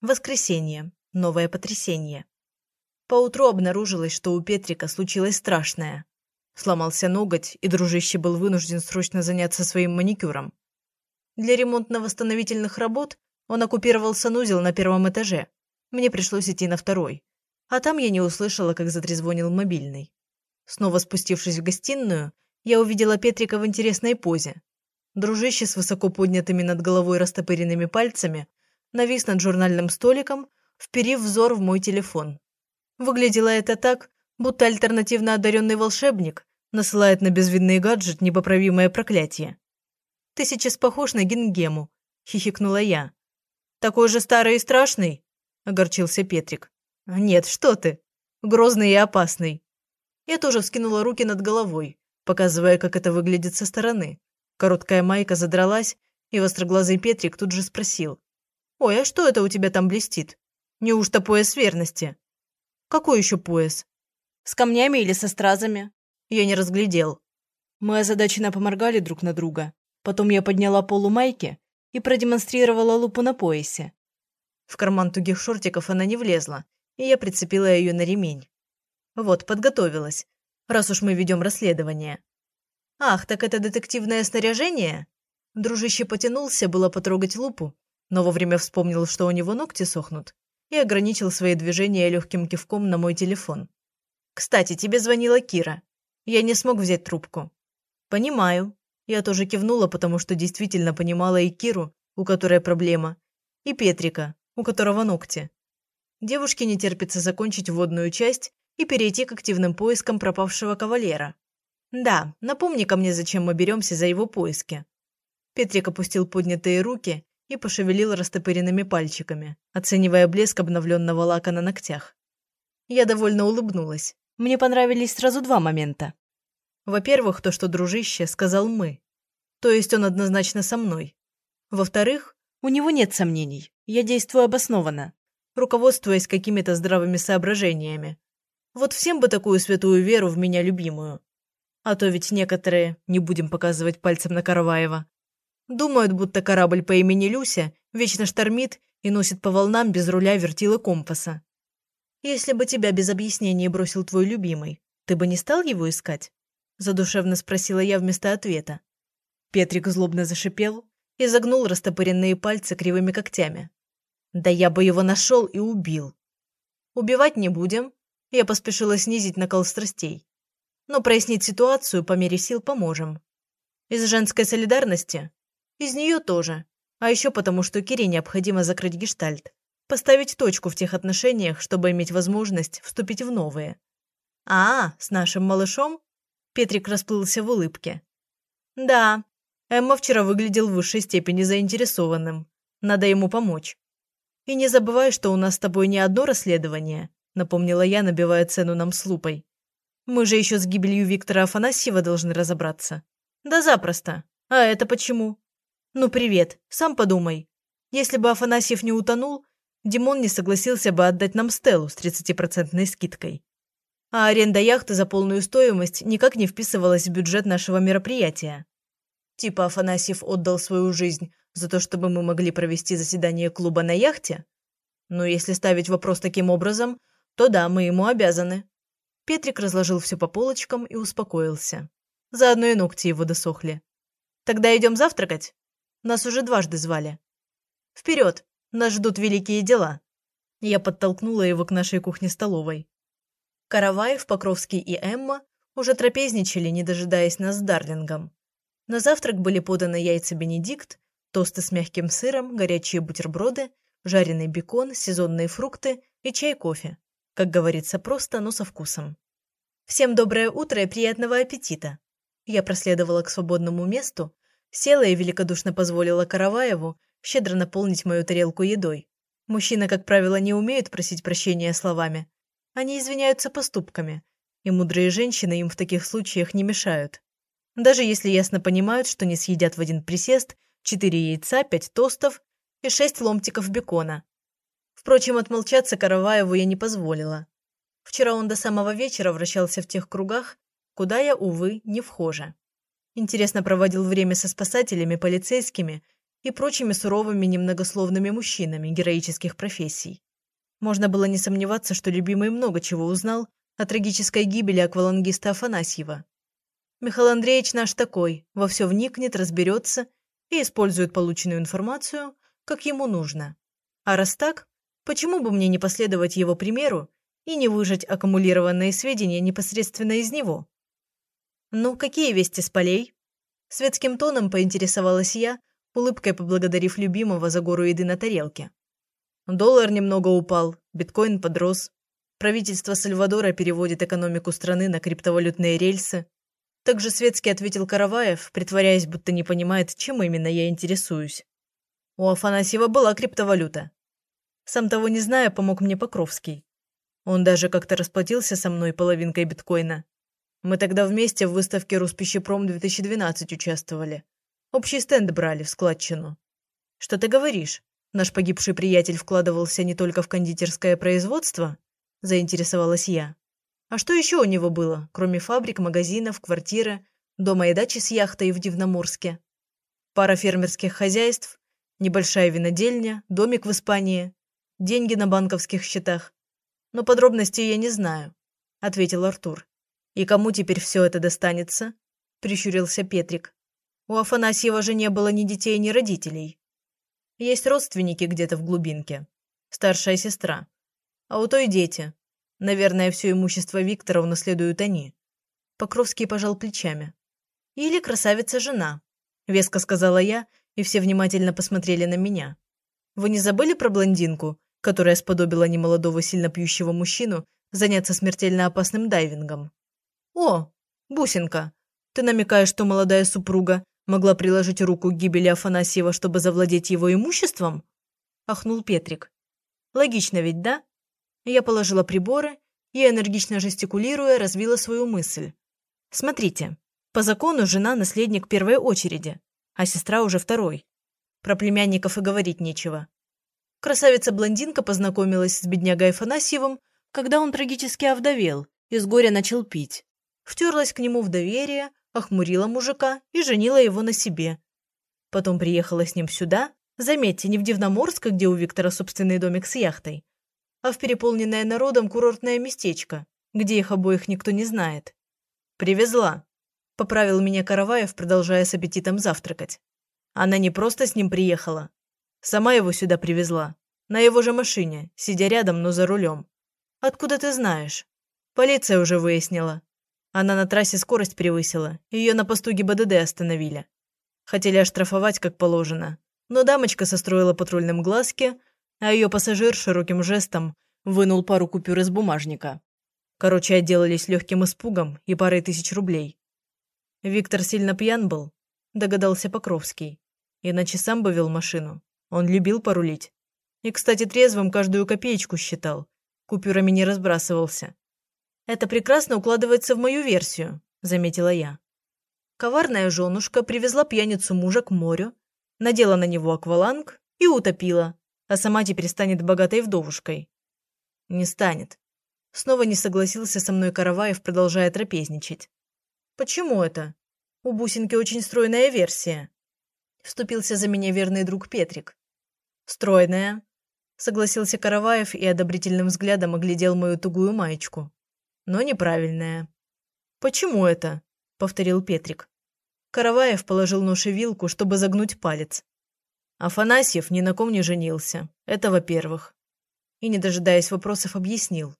Воскресенье. Новое потрясение. Поутру обнаружилось, что у Петрика случилось страшное. Сломался ноготь, и дружище был вынужден срочно заняться своим маникюром. Для ремонтно-восстановительных работ он оккупировал санузел на первом этаже. Мне пришлось идти на второй. А там я не услышала, как затрезвонил мобильный. Снова спустившись в гостиную, я увидела Петрика в интересной позе. Дружище с высоко поднятыми над головой растопыренными пальцами навис над журнальным столиком, вперив взор в мой телефон. Выглядело это так, будто альтернативно одаренный волшебник насылает на безвидный гаджет непоправимое проклятие. «Ты сейчас похож на Гингему», – хихикнула я. «Такой же старый и страшный?» – огорчился Петрик. «Нет, что ты. Грозный и опасный». Я тоже вскинула руки над головой, показывая, как это выглядит со стороны. Короткая майка задралась, и востроглазый Петрик тут же спросил. «Ой, а что это у тебя там блестит? Неужто пояс верности?» «Какой еще пояс?» «С камнями или со стразами?» Я не разглядел. Мы озадаченно поморгали друг на друга. Потом я подняла полу майки и продемонстрировала лупу на поясе. В карман тугих шортиков она не влезла, и я прицепила ее на ремень. Вот, подготовилась, раз уж мы ведем расследование. «Ах, так это детективное снаряжение?» Дружище потянулся было потрогать лупу, но вовремя вспомнил, что у него ногти сохнут, и ограничил свои движения легким кивком на мой телефон. «Кстати, тебе звонила Кира. Я не смог взять трубку». «Понимаю». Я тоже кивнула, потому что действительно понимала и Киру, у которой проблема, и Петрика, у которого ногти. Девушке не терпится закончить вводную часть и перейти к активным поискам пропавшего кавалера. «Да, напомни-ка мне, зачем мы беремся за его поиски». Петрик опустил поднятые руки и пошевелил растопыренными пальчиками, оценивая блеск обновленного лака на ногтях. Я довольно улыбнулась. Мне понравились сразу два момента. Во-первых, то, что дружище сказал «мы». То есть он однозначно со мной. Во-вторых, у него нет сомнений. Я действую обоснованно, руководствуясь какими-то здравыми соображениями. Вот всем бы такую святую веру в меня любимую. А то ведь некоторые, не будем показывать пальцем на Караваева, Думают, будто корабль по имени Люся вечно штормит и носит по волнам без руля вертила компаса. «Если бы тебя без объяснений бросил твой любимый, ты бы не стал его искать?» Задушевно спросила я вместо ответа. Петрик злобно зашипел и загнул растопыренные пальцы кривыми когтями. «Да я бы его нашел и убил!» «Убивать не будем», я поспешила снизить накал страстей. «Но прояснить ситуацию по мере сил поможем. Из женской солидарности из нее тоже. А еще потому, что Кире необходимо закрыть гештальт. Поставить точку в тех отношениях, чтобы иметь возможность вступить в новые. А, с нашим малышом? Петрик расплылся в улыбке. Да, Эмма вчера выглядел в высшей степени заинтересованным. Надо ему помочь. И не забывай, что у нас с тобой не одно расследование, напомнила я, набивая цену нам с лупой. Мы же еще с гибелью Виктора Афанасьева должны разобраться. Да запросто. А это почему? «Ну, привет. Сам подумай. Если бы Афанасьев не утонул, Димон не согласился бы отдать нам Стеллу с 30% скидкой. А аренда яхты за полную стоимость никак не вписывалась в бюджет нашего мероприятия. Типа Афанасьев отдал свою жизнь за то, чтобы мы могли провести заседание клуба на яхте? Но если ставить вопрос таким образом, то да, мы ему обязаны. Петрик разложил все по полочкам и успокоился. Заодно и ногти его досохли. Тогда идем завтракать? Нас уже дважды звали. Вперед! Нас ждут великие дела!» Я подтолкнула его к нашей кухне-столовой. Караваев, Покровский и Эмма уже трапезничали, не дожидаясь нас с Дарлингом. На завтрак были поданы яйца Бенедикт, тосты с мягким сыром, горячие бутерброды, жареный бекон, сезонные фрукты и чай-кофе. Как говорится, просто, но со вкусом. «Всем доброе утро и приятного аппетита!» Я проследовала к свободному месту, Села и великодушно позволила Караваеву щедро наполнить мою тарелку едой. Мужчины, как правило, не умеют просить прощения словами. Они извиняются поступками, и мудрые женщины им в таких случаях не мешают. Даже если ясно понимают, что не съедят в один присест четыре яйца, пять тостов и шесть ломтиков бекона. Впрочем, отмолчаться Караваеву я не позволила. Вчера он до самого вечера вращался в тех кругах, куда я, увы, не вхожа интересно проводил время со спасателями, полицейскими и прочими суровыми немногословными мужчинами героических профессий. Можно было не сомневаться, что любимый много чего узнал о трагической гибели аквалангиста Афанасьева. Михаил Андреевич наш такой, во все вникнет, разберется и использует полученную информацию, как ему нужно. А раз так, почему бы мне не последовать его примеру и не выжать аккумулированные сведения непосредственно из него? «Ну, какие вести с полей?» Светским тоном поинтересовалась я, улыбкой поблагодарив любимого за гору еды на тарелке. Доллар немного упал, биткоин подрос. Правительство Сальвадора переводит экономику страны на криптовалютные рельсы. Также светски ответил Караваев, притворяясь, будто не понимает, чем именно я интересуюсь. У Афанасьева была криптовалюта. Сам того не зная, помог мне Покровский. Он даже как-то расплатился со мной половинкой биткоина. Мы тогда вместе в выставке Руспищепром-2012 участвовали. Общий стенд брали в складчину. Что ты говоришь? Наш погибший приятель вкладывался не только в кондитерское производство? Заинтересовалась я. А что еще у него было, кроме фабрик, магазинов, квартиры, дома и дачи с яхтой в Дивноморске? Пара фермерских хозяйств, небольшая винодельня, домик в Испании, деньги на банковских счетах. Но подробностей я не знаю, ответил Артур. «И кому теперь все это достанется?» – прищурился Петрик. «У Афанасьева же не было ни детей, ни родителей. Есть родственники где-то в глубинке. Старшая сестра. А у той дети. Наверное, все имущество Виктора унаследуют они». Покровский пожал плечами. «Или красавица-жена», – веско сказала я, и все внимательно посмотрели на меня. «Вы не забыли про блондинку, которая сподобила немолодого сильно пьющего мужчину заняться смертельно опасным дайвингом?» «О, бусинка, ты намекаешь, что молодая супруга могла приложить руку к гибели Афанасьева, чтобы завладеть его имуществом?» – ахнул Петрик. «Логично ведь, да?» Я положила приборы и, энергично жестикулируя, развила свою мысль. «Смотрите, по закону жена – наследник первой очереди, а сестра уже второй. Про племянников и говорить нечего. Красавица-блондинка познакомилась с беднягой Афанасьевым, когда он трагически овдовел и с горя начал пить втерлась к нему в доверие, охмурила мужика и женила его на себе. Потом приехала с ним сюда, заметьте, не в Дивноморск, где у Виктора собственный домик с яхтой, а в переполненное народом курортное местечко, где их обоих никто не знает. «Привезла», – поправил меня Караваев, продолжая с аппетитом завтракать. Она не просто с ним приехала. Сама его сюда привезла. На его же машине, сидя рядом, но за рулем. Откуда ты знаешь? Полиция уже выяснила. Она на трассе скорость превысила, ее на посту ГИБДД остановили. Хотели оштрафовать, как положено. Но дамочка состроила патрульным глазки, а ее пассажир широким жестом вынул пару купюр из бумажника. Короче, отделались легким испугом и парой тысяч рублей. Виктор сильно пьян был, догадался Покровский. Иначе сам бы вел машину. Он любил порулить. И, кстати, трезвым каждую копеечку считал. Купюрами не разбрасывался. «Это прекрасно укладывается в мою версию», – заметила я. Коварная женушка привезла пьяницу мужа к морю, надела на него акваланг и утопила, а сама теперь станет богатой вдовушкой. Не станет. Снова не согласился со мной Караваев, продолжая трапезничать. Почему это? У бусинки очень стройная версия. Вступился за меня верный друг Петрик. Стройная, согласился Караваев и одобрительным взглядом оглядел мою тугую маечку но неправильная. «Почему это?» – повторил Петрик. Караваев положил вилку, чтобы загнуть палец. Афанасьев ни на ком не женился. Это во-первых. И, не дожидаясь вопросов, объяснил.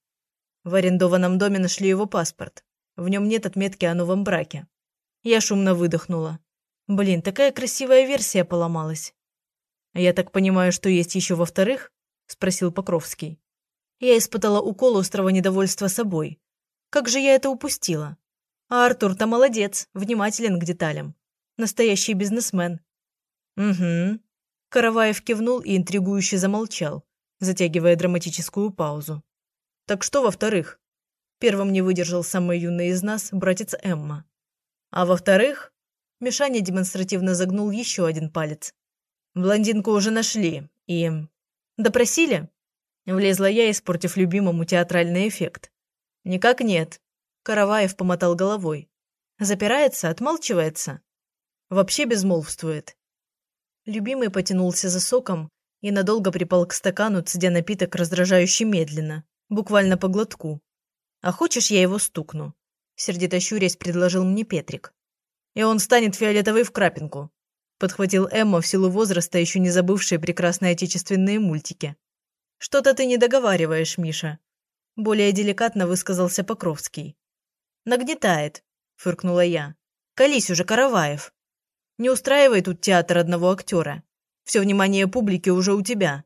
В арендованном доме нашли его паспорт. В нем нет отметки о новом браке. Я шумно выдохнула. Блин, такая красивая версия поломалась. «Я так понимаю, что есть еще во-вторых?» – спросил Покровский. Я испытала укол острого недовольства собой. Как же я это упустила? А Артур-то молодец, внимателен к деталям. Настоящий бизнесмен. Угу. Караваев кивнул и интригующе замолчал, затягивая драматическую паузу. Так что во-вторых? Первым не выдержал самый юный из нас, братец Эмма. А во-вторых, Мишаня демонстративно загнул еще один палец. Блондинку уже нашли и... Допросили? Влезла я, испортив любимому театральный эффект. «Никак нет», – Караваев помотал головой. «Запирается, отмалчивается. Вообще безмолвствует». Любимый потянулся за соком и надолго припал к стакану, цедя напиток раздражающе медленно, буквально по глотку. «А хочешь, я его стукну?» Сердито щурясь предложил мне Петрик. «И он станет фиолетовый в крапинку», подхватил Эмма в силу возраста, еще не забывшие прекрасные отечественные мультики. «Что-то ты не договариваешь, Миша», более деликатно высказался Покровский. «Нагнетает», – фыркнула я. «Колись уже, Караваев. Не устраивай тут театр одного актера. Все внимание публики уже у тебя».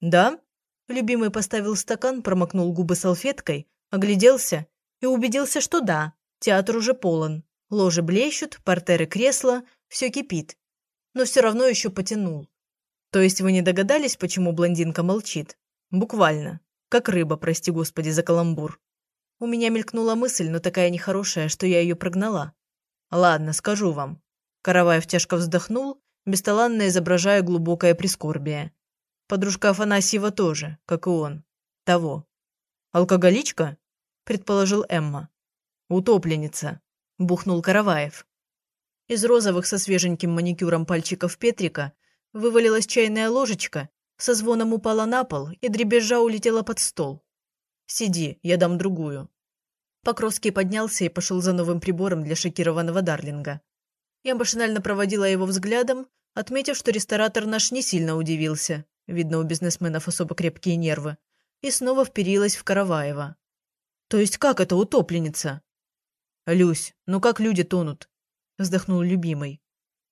«Да?» – любимый поставил стакан, промокнул губы салфеткой, огляделся и убедился, что да, театр уже полон. Ложи блещут, портеры кресла, все кипит. Но все равно еще потянул. То есть вы не догадались, почему блондинка молчит? Буквально. Как рыба, прости господи за каламбур. У меня мелькнула мысль, но такая нехорошая, что я ее прогнала. Ладно, скажу вам. Караваев тяжко вздохнул, бесталанно изображая глубокое прискорбие. Подружка Афанасьева тоже, как и он. Того. «Алкоголичка?» – предположил Эмма. «Утопленница», – бухнул Караваев. Из розовых со свеженьким маникюром пальчиков Петрика вывалилась чайная ложечка со звоном упала на пол и дребезжа улетела под стол. «Сиди, я дам другую». Покровский поднялся и пошел за новым прибором для шокированного Дарлинга. Я машинально проводила его взглядом, отметив, что ресторатор наш не сильно удивился. Видно, у бизнесменов особо крепкие нервы. И снова вперилась в Караваева. «То есть как это утопленница?» «Люсь, ну как люди тонут?» Вздохнул любимый.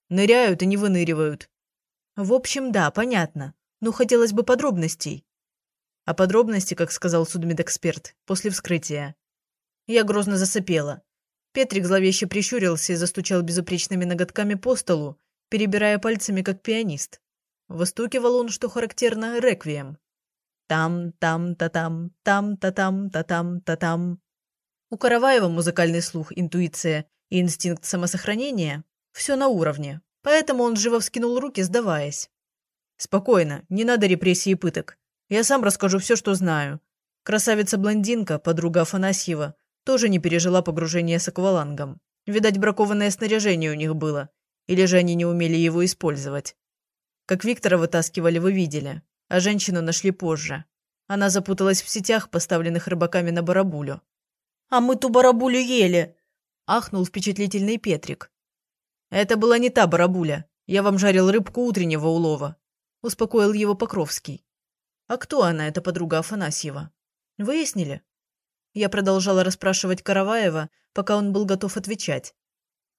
«Ныряют и не выныривают». «В общем, да, понятно. Но хотелось бы подробностей. А подробности, как сказал судмедэксперт, после вскрытия. Я грозно засопела. Петрик зловеще прищурился и застучал безупречными ноготками по столу, перебирая пальцами, как пианист. Выстукивал он, что характерно, реквием. Там-там-та-там, там-та-там-та-там-та-там. У Караваева музыкальный слух, интуиция и инстинкт самосохранения – все на уровне, поэтому он живо вскинул руки, сдаваясь. «Спокойно, не надо репрессий и пыток. Я сам расскажу все, что знаю. Красавица-блондинка, подруга Афанасьева, тоже не пережила погружение с аквалангом. Видать, бракованное снаряжение у них было. Или же они не умели его использовать. Как Виктора вытаскивали, вы видели. А женщину нашли позже. Она запуталась в сетях, поставленных рыбаками на барабулю. «А мы ту барабулю ели!» – ахнул впечатлительный Петрик. «Это была не та барабуля. Я вам жарил рыбку утреннего улова успокоил его Покровский. «А кто она, эта подруга Афанасьева? Выяснили?» Я продолжала расспрашивать Караваева, пока он был готов отвечать.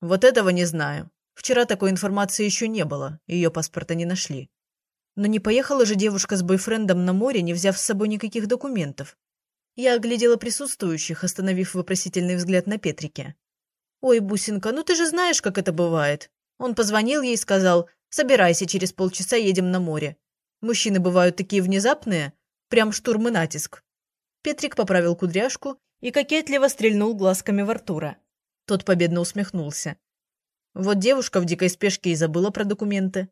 «Вот этого не знаю. Вчера такой информации еще не было, ее паспорта не нашли. Но не поехала же девушка с бойфрендом на море, не взяв с собой никаких документов. Я оглядела присутствующих, остановив вопросительный взгляд на Петрике. «Ой, Бусинка, ну ты же знаешь, как это бывает. Он позвонил ей и сказал, Собирайся, через полчаса едем на море. Мужчины бывают такие внезапные, прям штурм и натиск». Петрик поправил кудряшку и кокетливо стрельнул глазками в Артура. Тот победно усмехнулся. Вот девушка в дикой спешке и забыла про документы.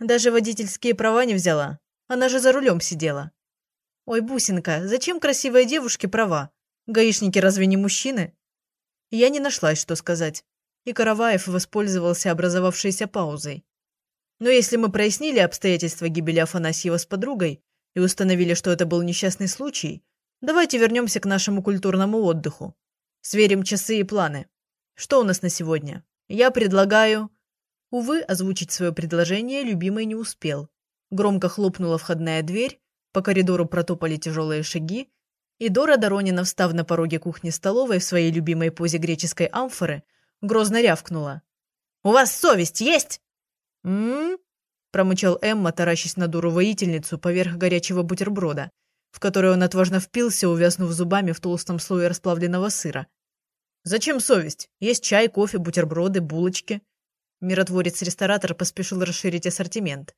Даже водительские права не взяла. Она же за рулем сидела. Ой, бусинка, зачем красивой девушке права? Гаишники разве не мужчины? Я не нашлась, что сказать. И Караваев воспользовался образовавшейся паузой. Но если мы прояснили обстоятельства гибели Афанасьева с подругой и установили, что это был несчастный случай, давайте вернемся к нашему культурному отдыху. Сверим часы и планы. Что у нас на сегодня? Я предлагаю... Увы, озвучить свое предложение любимый не успел. Громко хлопнула входная дверь, по коридору протопали тяжелые шаги, и Дора Доронина, встав на пороге кухни-столовой в своей любимой позе греческой амфоры, грозно рявкнула. «У вас совесть есть?» «М-м-м?» промычал Эмма, таращась на дуру воительницу поверх горячего бутерброда, в который он отважно впился, увязнув зубами в толстом слое расплавленного сыра. «Зачем совесть? Есть чай, кофе, бутерброды, булочки». Миротворец-ресторатор поспешил расширить ассортимент.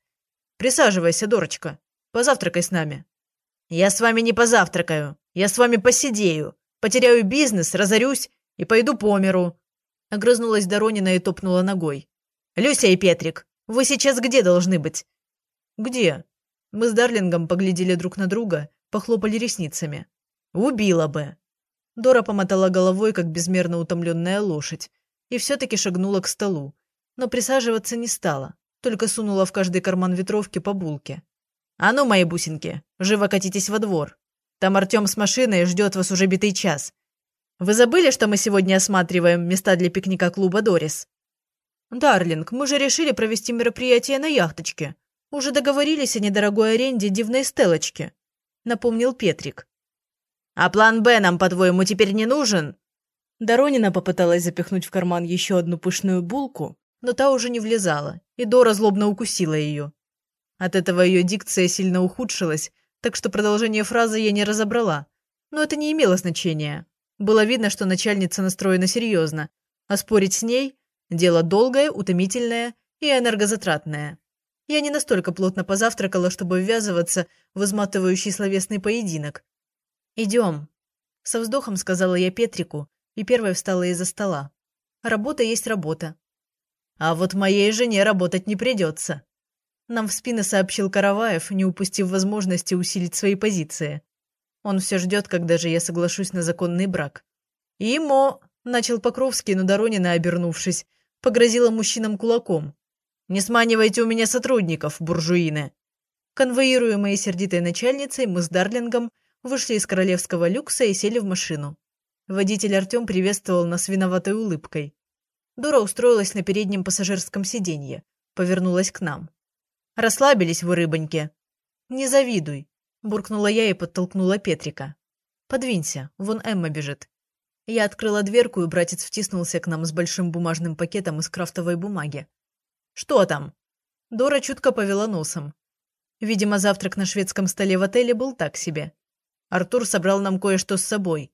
«Присаживайся, Дорочка. Позавтракай с нами». «Я с вами не позавтракаю. Я с вами посидею. Потеряю бизнес, разорюсь и пойду по миру». Огрызнулась Доронина и топнула ногой. «Люся и Петрик, вы сейчас где должны быть?» «Где?» Мы с Дарлингом поглядели друг на друга, похлопали ресницами. «Убила бы!» Дора помотала головой, как безмерно утомленная лошадь, и все-таки шагнула к столу, но присаживаться не стала. только сунула в каждый карман ветровки по булке. «А ну, мои бусинки, живо катитесь во двор. Там Артем с машиной ждет вас уже битый час. Вы забыли, что мы сегодня осматриваем места для пикника клуба «Дорис»?» «Дарлинг, мы же решили провести мероприятие на яхточке. Уже договорились о недорогой аренде дивной стелочки», — напомнил Петрик. «А план «Б» нам, по-твоему, теперь не нужен?» Доронина попыталась запихнуть в карман еще одну пышную булку, но та уже не влезала, и Дора злобно укусила ее. От этого ее дикция сильно ухудшилась, так что продолжение фразы я не разобрала. Но это не имело значения. Было видно, что начальница настроена серьезно, а спорить с ней – дело долгое, утомительное и энергозатратное. Я не настолько плотно позавтракала, чтобы ввязываться в изматывающий словесный поединок. «Идем», – со вздохом сказала я Петрику и первая встала из-за стола. «Работа есть работа». «А вот моей жене работать не придется», нам в спину сообщил Караваев, не упустив возможности усилить свои позиции. Он все ждет, когда же я соглашусь на законный брак. «Имо!» – начал Покровский, но Доронина, обернувшись, погрозила мужчинам кулаком. «Не сманивайте у меня сотрудников, буржуины!» Конвоируемые сердитой начальницей, мы с Дарлингом вышли из королевского люкса и сели в машину. Водитель Артем приветствовал нас виноватой улыбкой. Дора устроилась на переднем пассажирском сиденье, повернулась к нам. Расслабились вы, рыбоньки. Не завидуй, буркнула я и подтолкнула Петрика. Подвинься, вон Эмма бежит. Я открыла дверку, и братец втиснулся к нам с большим бумажным пакетом из крафтовой бумаги. «Что там?» Дора чутко повела носом. Видимо, завтрак на шведском столе в отеле был так себе. Артур собрал нам кое-что с собой.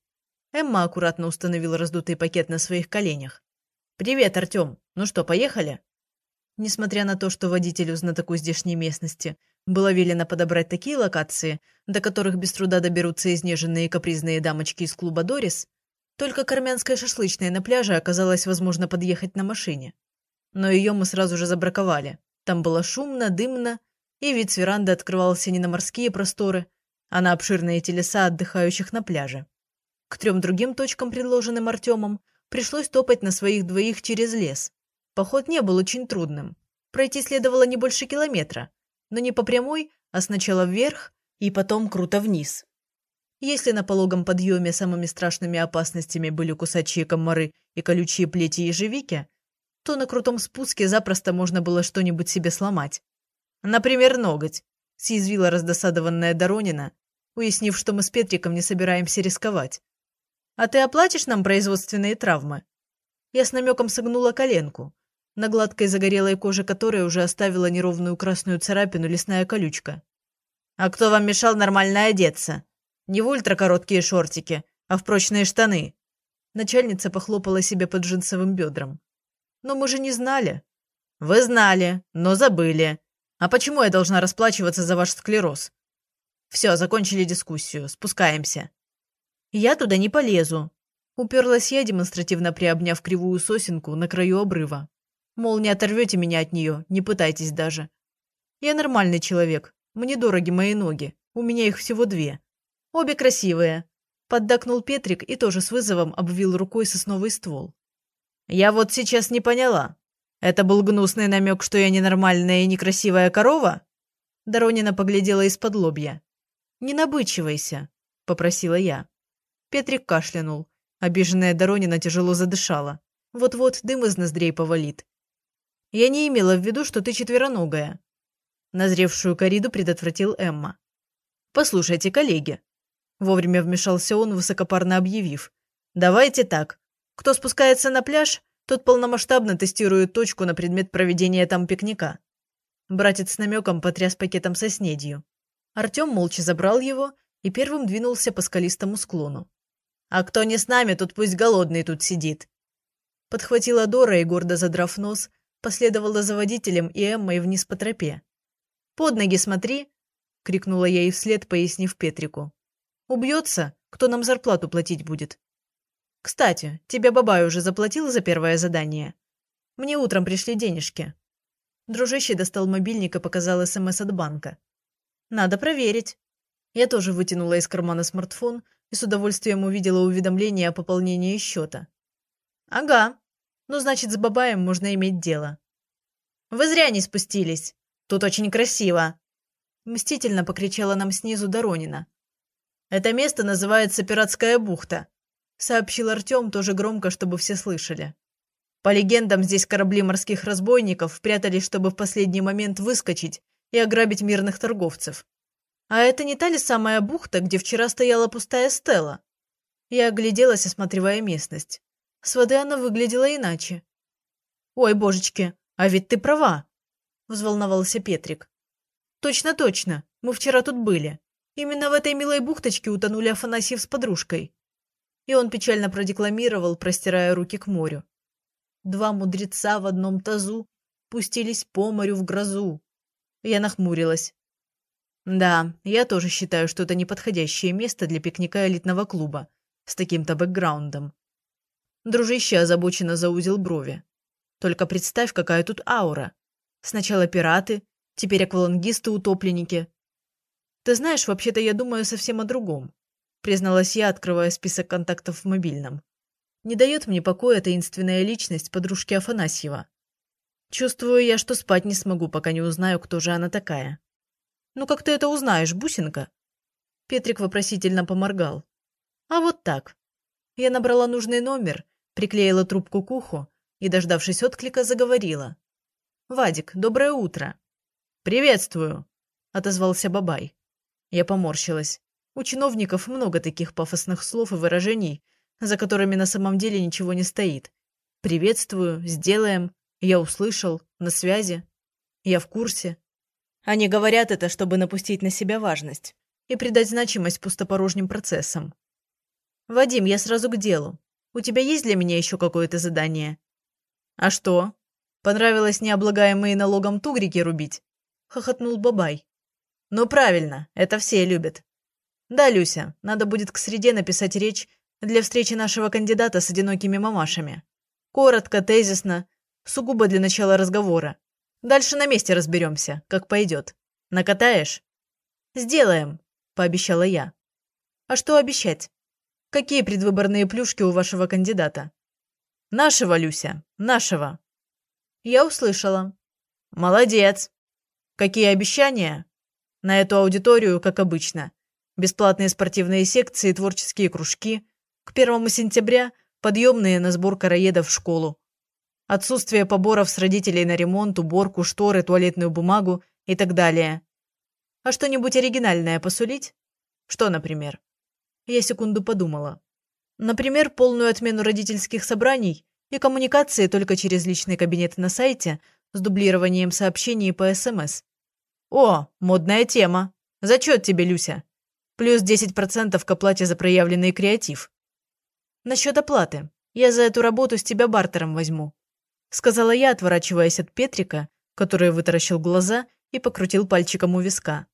Эмма аккуратно установила раздутый пакет на своих коленях. «Привет, Артем. Ну что, поехали?» Несмотря на то, что водителю знатоку здешней местности было велено подобрать такие локации, до которых без труда доберутся изнеженные капризные дамочки из клуба «Дорис», только к армянской шашлычной на пляже оказалось возможно подъехать на машине. Но ее мы сразу же забраковали. Там было шумно, дымно, и вид с веранды открывался не на морские просторы, а на обширные телеса отдыхающих на пляже. К трем другим точкам, предложенным Артемом, пришлось топать на своих двоих через лес, Поход не был очень трудным. Пройти следовало не больше километра, но не по прямой, а сначала вверх и потом круто вниз. Если на пологом подъеме самыми страшными опасностями были кусачие комары и колючие плети ежевики, то на крутом спуске запросто можно было что-нибудь себе сломать. Например, ноготь, съязвила раздосадованная Доронина, уяснив, что мы с Петриком не собираемся рисковать. «А ты оплатишь нам производственные травмы?» Я с намеком согнула коленку, на гладкой загорелой коже которой уже оставила неровную красную царапину лесная колючка. «А кто вам мешал нормально одеться? Не в ультракороткие шортики, а в прочные штаны». Начальница похлопала себе под джинсовым бедром. «Но мы же не знали». «Вы знали, но забыли. А почему я должна расплачиваться за ваш склероз?» «Все, закончили дискуссию. Спускаемся». «Я туда не полезу», — уперлась я, демонстративно приобняв кривую сосенку на краю обрыва. Мол, не оторвете меня от нее, не пытайтесь даже. Я нормальный человек, мне дороги мои ноги, у меня их всего две. Обе красивые. Поддакнул Петрик и тоже с вызовом обвил рукой сосновый ствол. Я вот сейчас не поняла. Это был гнусный намек, что я ненормальная и некрасивая корова? Доронина поглядела из-под лобья. «Не набычивайся», — попросила я. Петрик кашлянул. Обиженная Доронина тяжело задышала. Вот-вот дым из ноздрей повалит. Я не имела в виду, что ты четвероногая. Назревшую кориду предотвратил Эмма. Послушайте, коллеги. Вовремя вмешался он, высокопарно объявив. Давайте так. Кто спускается на пляж, тот полномасштабно тестирует точку на предмет проведения там пикника. Братец с намеком потряс пакетом со снедью. Артем молча забрал его и первым двинулся по скалистому склону. «А кто не с нами, тот пусть голодный тут сидит». Подхватила Дора и, гордо задрав нос, последовала за водителем и Эммой вниз по тропе. «Под ноги смотри!» — крикнула я ей вслед, пояснив Петрику. «Убьется? Кто нам зарплату платить будет?» «Кстати, тебе Бабай уже заплатил за первое задание? Мне утром пришли денежки». Дружище достал мобильник и показал СМС от банка. «Надо проверить». Я тоже вытянула из кармана смартфон и с удовольствием увидела уведомление о пополнении счета. «Ага», ну, значит, с Бабаем можно иметь дело. Вы зря не спустились. Тут очень красиво!» Мстительно покричала нам снизу Доронина. «Это место называется Пиратская бухта», — сообщил Артем тоже громко, чтобы все слышали. По легендам, здесь корабли морских разбойников прятались, чтобы в последний момент выскочить и ограбить мирных торговцев. А это не та ли самая бухта, где вчера стояла пустая стела? Я огляделась, осматривая местность. С воды она выглядела иначе. «Ой, божечки, а ведь ты права!» – взволновался Петрик. «Точно, точно, мы вчера тут были. Именно в этой милой бухточке утонули Афанасьев с подружкой». И он печально продекламировал, простирая руки к морю. Два мудреца в одном тазу пустились по морю в грозу. Я нахмурилась. Да, я тоже считаю, что это неподходящее место для пикника элитного клуба с таким-то бэкграундом. Дружище озабоченно заузил брови. Только представь, какая тут аура. Сначала пираты, теперь аквалангисты-утопленники. Ты знаешь, вообще-то я думаю совсем о другом, призналась я, открывая список контактов в мобильном. Не дает мне покоя таинственная личность подружки Афанасьева. Чувствую я, что спать не смогу, пока не узнаю, кто же она такая. «Ну как ты это узнаешь, бусинка?» Петрик вопросительно поморгал. «А вот так». Я набрала нужный номер, приклеила трубку к уху и, дождавшись отклика, заговорила. «Вадик, доброе утро». «Приветствую», — отозвался Бабай. Я поморщилась. У чиновников много таких пафосных слов и выражений, за которыми на самом деле ничего не стоит. «Приветствую», «сделаем», «я услышал», «на связи», «я в курсе». Они говорят это, чтобы напустить на себя важность и придать значимость пустопорожним процессам. «Вадим, я сразу к делу. У тебя есть для меня еще какое-то задание?» «А что? Понравилось необлагаемые налогом тугрики рубить?» — хохотнул Бабай. «Ну правильно, это все любят. Да, Люся, надо будет к среде написать речь для встречи нашего кандидата с одинокими мамашами. Коротко, тезисно, сугубо для начала разговора. Дальше на месте разберемся, как пойдет. Накатаешь? Сделаем, пообещала я. А что обещать? Какие предвыборные плюшки у вашего кандидата? Нашего, Люся, нашего. Я услышала. Молодец. Какие обещания? На эту аудиторию, как обычно. Бесплатные спортивные секции, творческие кружки, к первому сентября подъемные на сбор караедов в школу. Отсутствие поборов с родителей на ремонт, уборку, шторы, туалетную бумагу и так далее. А что-нибудь оригинальное посулить? Что, например? Я секунду подумала. Например, полную отмену родительских собраний и коммуникации только через личный кабинет на сайте с дублированием сообщений по СМС. О, модная тема. Зачет тебе, Люся. Плюс 10% к оплате за проявленный креатив. «Насчет оплаты. Я за эту работу с тебя бартером возьму», — сказала я, отворачиваясь от Петрика, который вытаращил глаза и покрутил пальчиком у виска.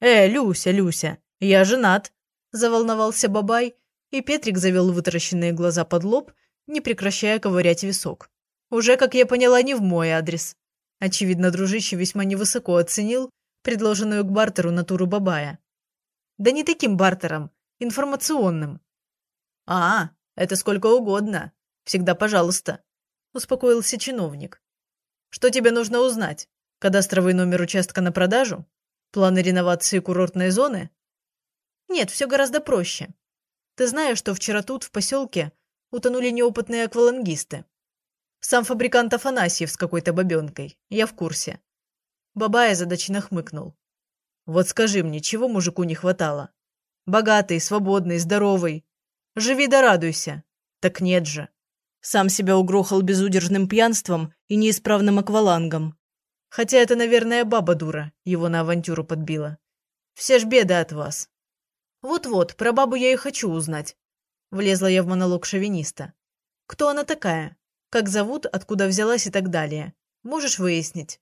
«Э, Люся, Люся, я женат», — заволновался Бабай, и Петрик завел вытаращенные глаза под лоб, не прекращая ковырять висок. Уже, как я поняла, не в мой адрес. Очевидно, дружище весьма невысоко оценил предложенную к бартеру натуру Бабая. Да не таким бартером, информационным. «А, это сколько угодно. Всегда пожалуйста», – успокоился чиновник. «Что тебе нужно узнать? Кадастровый номер участка на продажу? Планы реновации курортной зоны?» «Нет, все гораздо проще. Ты знаешь, что вчера тут, в поселке, утонули неопытные аквалангисты. Сам фабрикант Афанасьев с какой-то бабенкой. Я в курсе». Бабая задачно хмыкнул. «Вот скажи мне, чего мужику не хватало? Богатый, свободный, здоровый, Живи да радуйся. Так нет же. Сам себя угрохал безудержным пьянством и неисправным аквалангом. Хотя это, наверное, баба дура его на авантюру подбила. Все ж беды от вас. Вот-вот, про бабу я и хочу узнать. Влезла я в монолог шовиниста. Кто она такая? Как зовут, откуда взялась и так далее. Можешь выяснить?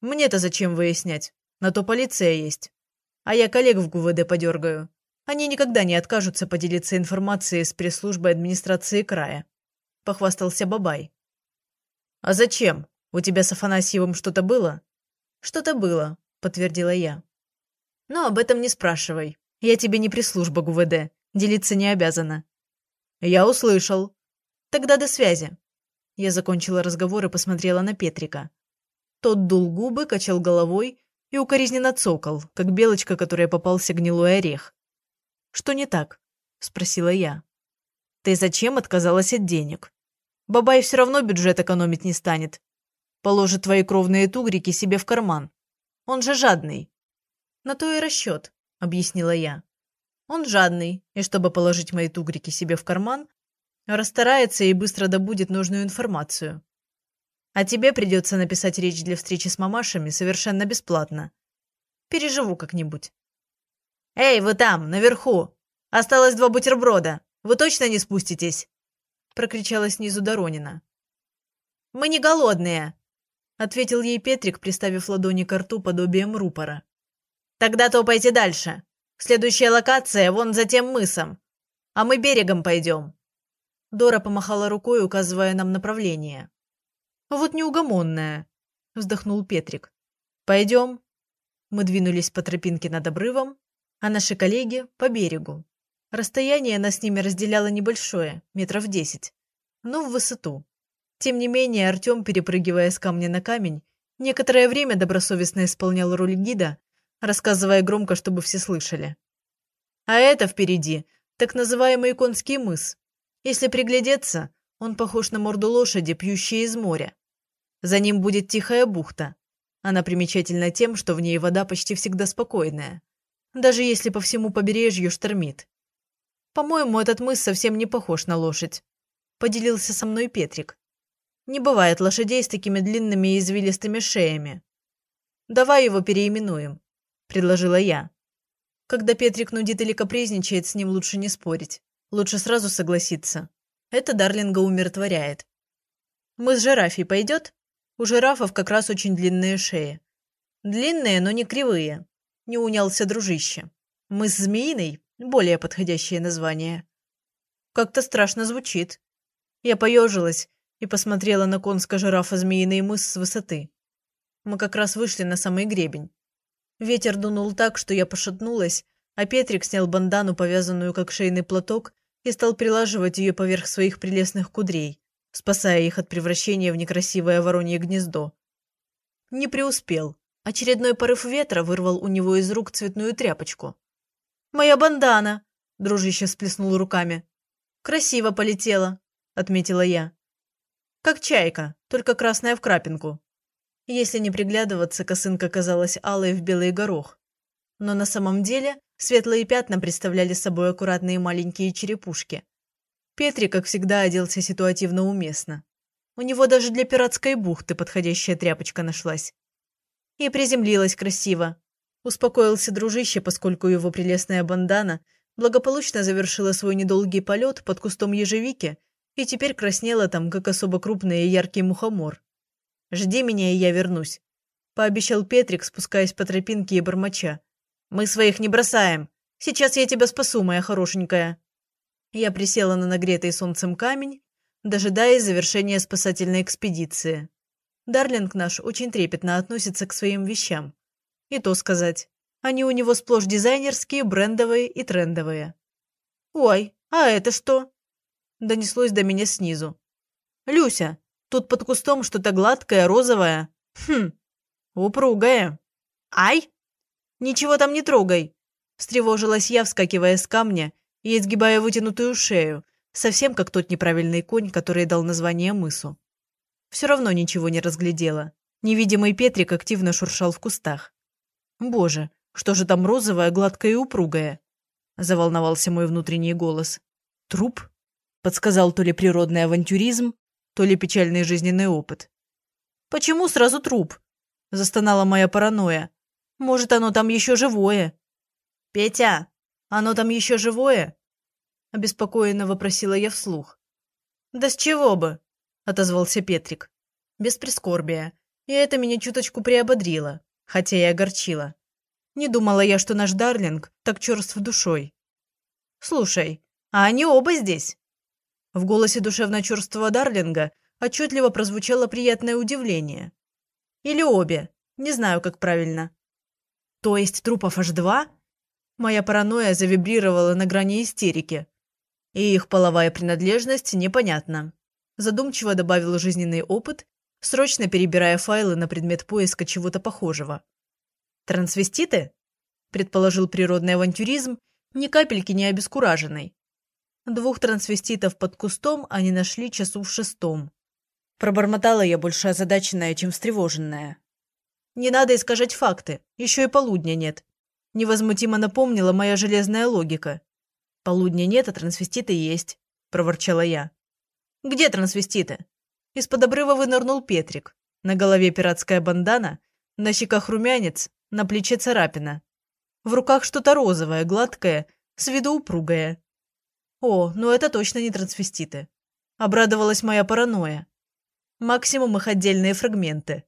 Мне-то зачем выяснять? На то полиция есть. А я коллег в ГУВД подергаю. Они никогда не откажутся поделиться информацией с пресс-службой администрации края», – похвастался Бабай. «А зачем? У тебя с Афанасьевым что-то было?» «Что-то было», – подтвердила я. «Но об этом не спрашивай. Я тебе не пресс-служба ГУВД. Делиться не обязана». «Я услышал». «Тогда до связи». Я закончила разговор и посмотрела на Петрика. Тот дул губы, качал головой и укоризненно цокал, как белочка, которая попался гнилой орех. «Что не так?» – спросила я. «Ты зачем отказалась от денег? Бабай все равно бюджет экономить не станет. Положит твои кровные тугрики себе в карман. Он же жадный». «На то и расчет», – объяснила я. «Он жадный, и чтобы положить мои тугрики себе в карман, расстарается и быстро добудет нужную информацию. А тебе придется написать речь для встречи с мамашами совершенно бесплатно. Переживу как-нибудь. «Эй, вы там, наверху! Осталось два бутерброда. Вы точно не спуститесь?» Прокричала снизу Доронина. «Мы не голодные», — ответил ей Петрик, приставив ладони к рту подобием рупора. «Тогда топайте дальше. Следующая локация вон за тем мысом. А мы берегом пойдем». Дора помахала рукой, указывая нам направление. «Вот неугомонная», — вздохнул Петрик. «Пойдем». Мы двинулись по тропинке над обрывом, а наши коллеги — по берегу. Расстояние нас с ними разделяло небольшое, метров десять, но в высоту. Тем не менее, Артем, перепрыгивая с камня на камень, некоторое время добросовестно исполнял роль гида, рассказывая громко, чтобы все слышали. А это впереди так называемый конский мыс. Если приглядеться, он похож на морду лошади, пьющей из моря. За ним будет тихая бухта. Она примечательна тем, что в ней вода почти всегда спокойная, даже если по всему побережью штормит. По-моему, этот мыс совсем не похож на лошадь. Поделился со мной Петрик. Не бывает лошадей с такими длинными и извилистыми шеями. Давай его переименуем, предложила я. Когда Петрик нудит или капризничает, с ним лучше не спорить. Лучше сразу согласиться. Это Дарлинга умиротворяет. Мы с жирафей пойдет? У жирафов как раз очень длинные шеи. Длинные, но не кривые. Не унялся дружище. Мы с змеиной – более подходящее название. Как-то страшно звучит. Я поежилась и посмотрела на конско-жирафа змеиный мыс с высоты. Мы как раз вышли на самый гребень. Ветер дунул так, что я пошатнулась, а Петрик снял бандану, повязанную как шейный платок, и стал прилаживать ее поверх своих прелестных кудрей спасая их от превращения в некрасивое воронье гнездо. Не преуспел. Очередной порыв ветра вырвал у него из рук цветную тряпочку. «Моя бандана!» – дружище всплеснул руками. «Красиво полетела», – отметила я. «Как чайка, только красная в крапинку». Если не приглядываться, косынка казалась алой в белый горох. Но на самом деле светлые пятна представляли собой аккуратные маленькие черепушки. Петри, как всегда, оделся ситуативно уместно. У него даже для пиратской бухты подходящая тряпочка нашлась. И приземлилась красиво. Успокоился дружище, поскольку его прелестная бандана благополучно завершила свой недолгий полет под кустом ежевики и теперь краснела там, как особо крупный и яркий мухомор. «Жди меня, и я вернусь», – пообещал Петрик, спускаясь по тропинке и бормоча. «Мы своих не бросаем. Сейчас я тебя спасу, моя хорошенькая». Я присела на нагретый солнцем камень, дожидаясь завершения спасательной экспедиции. Дарлинг наш очень трепетно относится к своим вещам. И то сказать, они у него сплошь дизайнерские, брендовые и трендовые. «Ой, а это что?» Донеслось до меня снизу. «Люся, тут под кустом что-то гладкое, розовое. Хм, упругое. Ай! Ничего там не трогай!» Встревожилась я, вскакивая с камня и изгибая вытянутую шею, совсем как тот неправильный конь, который дал название мысу. Все равно ничего не разглядела. Невидимый Петрик активно шуршал в кустах. «Боже, что же там розовое, гладкое и упругое?» Заволновался мой внутренний голос. «Труп?» Подсказал то ли природный авантюризм, то ли печальный жизненный опыт. «Почему сразу труп?» Застонала моя паранойя. «Может, оно там еще живое?» «Петя, оно там еще живое?» – обеспокоенно вопросила я вслух. «Да с чего бы?» – отозвался Петрик. Без прискорбия. И это меня чуточку приободрило, хотя и огорчило. Не думала я, что наш Дарлинг так черств душой. «Слушай, а они оба здесь?» В голосе душевно черствого Дарлинга отчетливо прозвучало приятное удивление. «Или обе, не знаю, как правильно». «То есть трупов аж два?» Моя паранойя завибрировала на грани истерики. И их половая принадлежность непонятна. Задумчиво добавил жизненный опыт, срочно перебирая файлы на предмет поиска чего-то похожего. «Трансвеститы?» – предположил природный авантюризм, ни капельки не обескураженный. Двух трансвеститов под кустом они нашли часу в шестом. Пробормотала я больше озадаченная, чем встревоженная. «Не надо искажать факты, еще и полудня нет», – невозмутимо напомнила моя железная логика. «Полудня нет, а трансвеститы есть», – проворчала я. «Где трансвеститы?» Из-под обрыва вынырнул Петрик. На голове пиратская бандана, на щеках румянец, на плече царапина. В руках что-то розовое, гладкое, с виду упругое. О, ну это точно не трансвеститы. Обрадовалась моя паранойя. Максимум их отдельные фрагменты.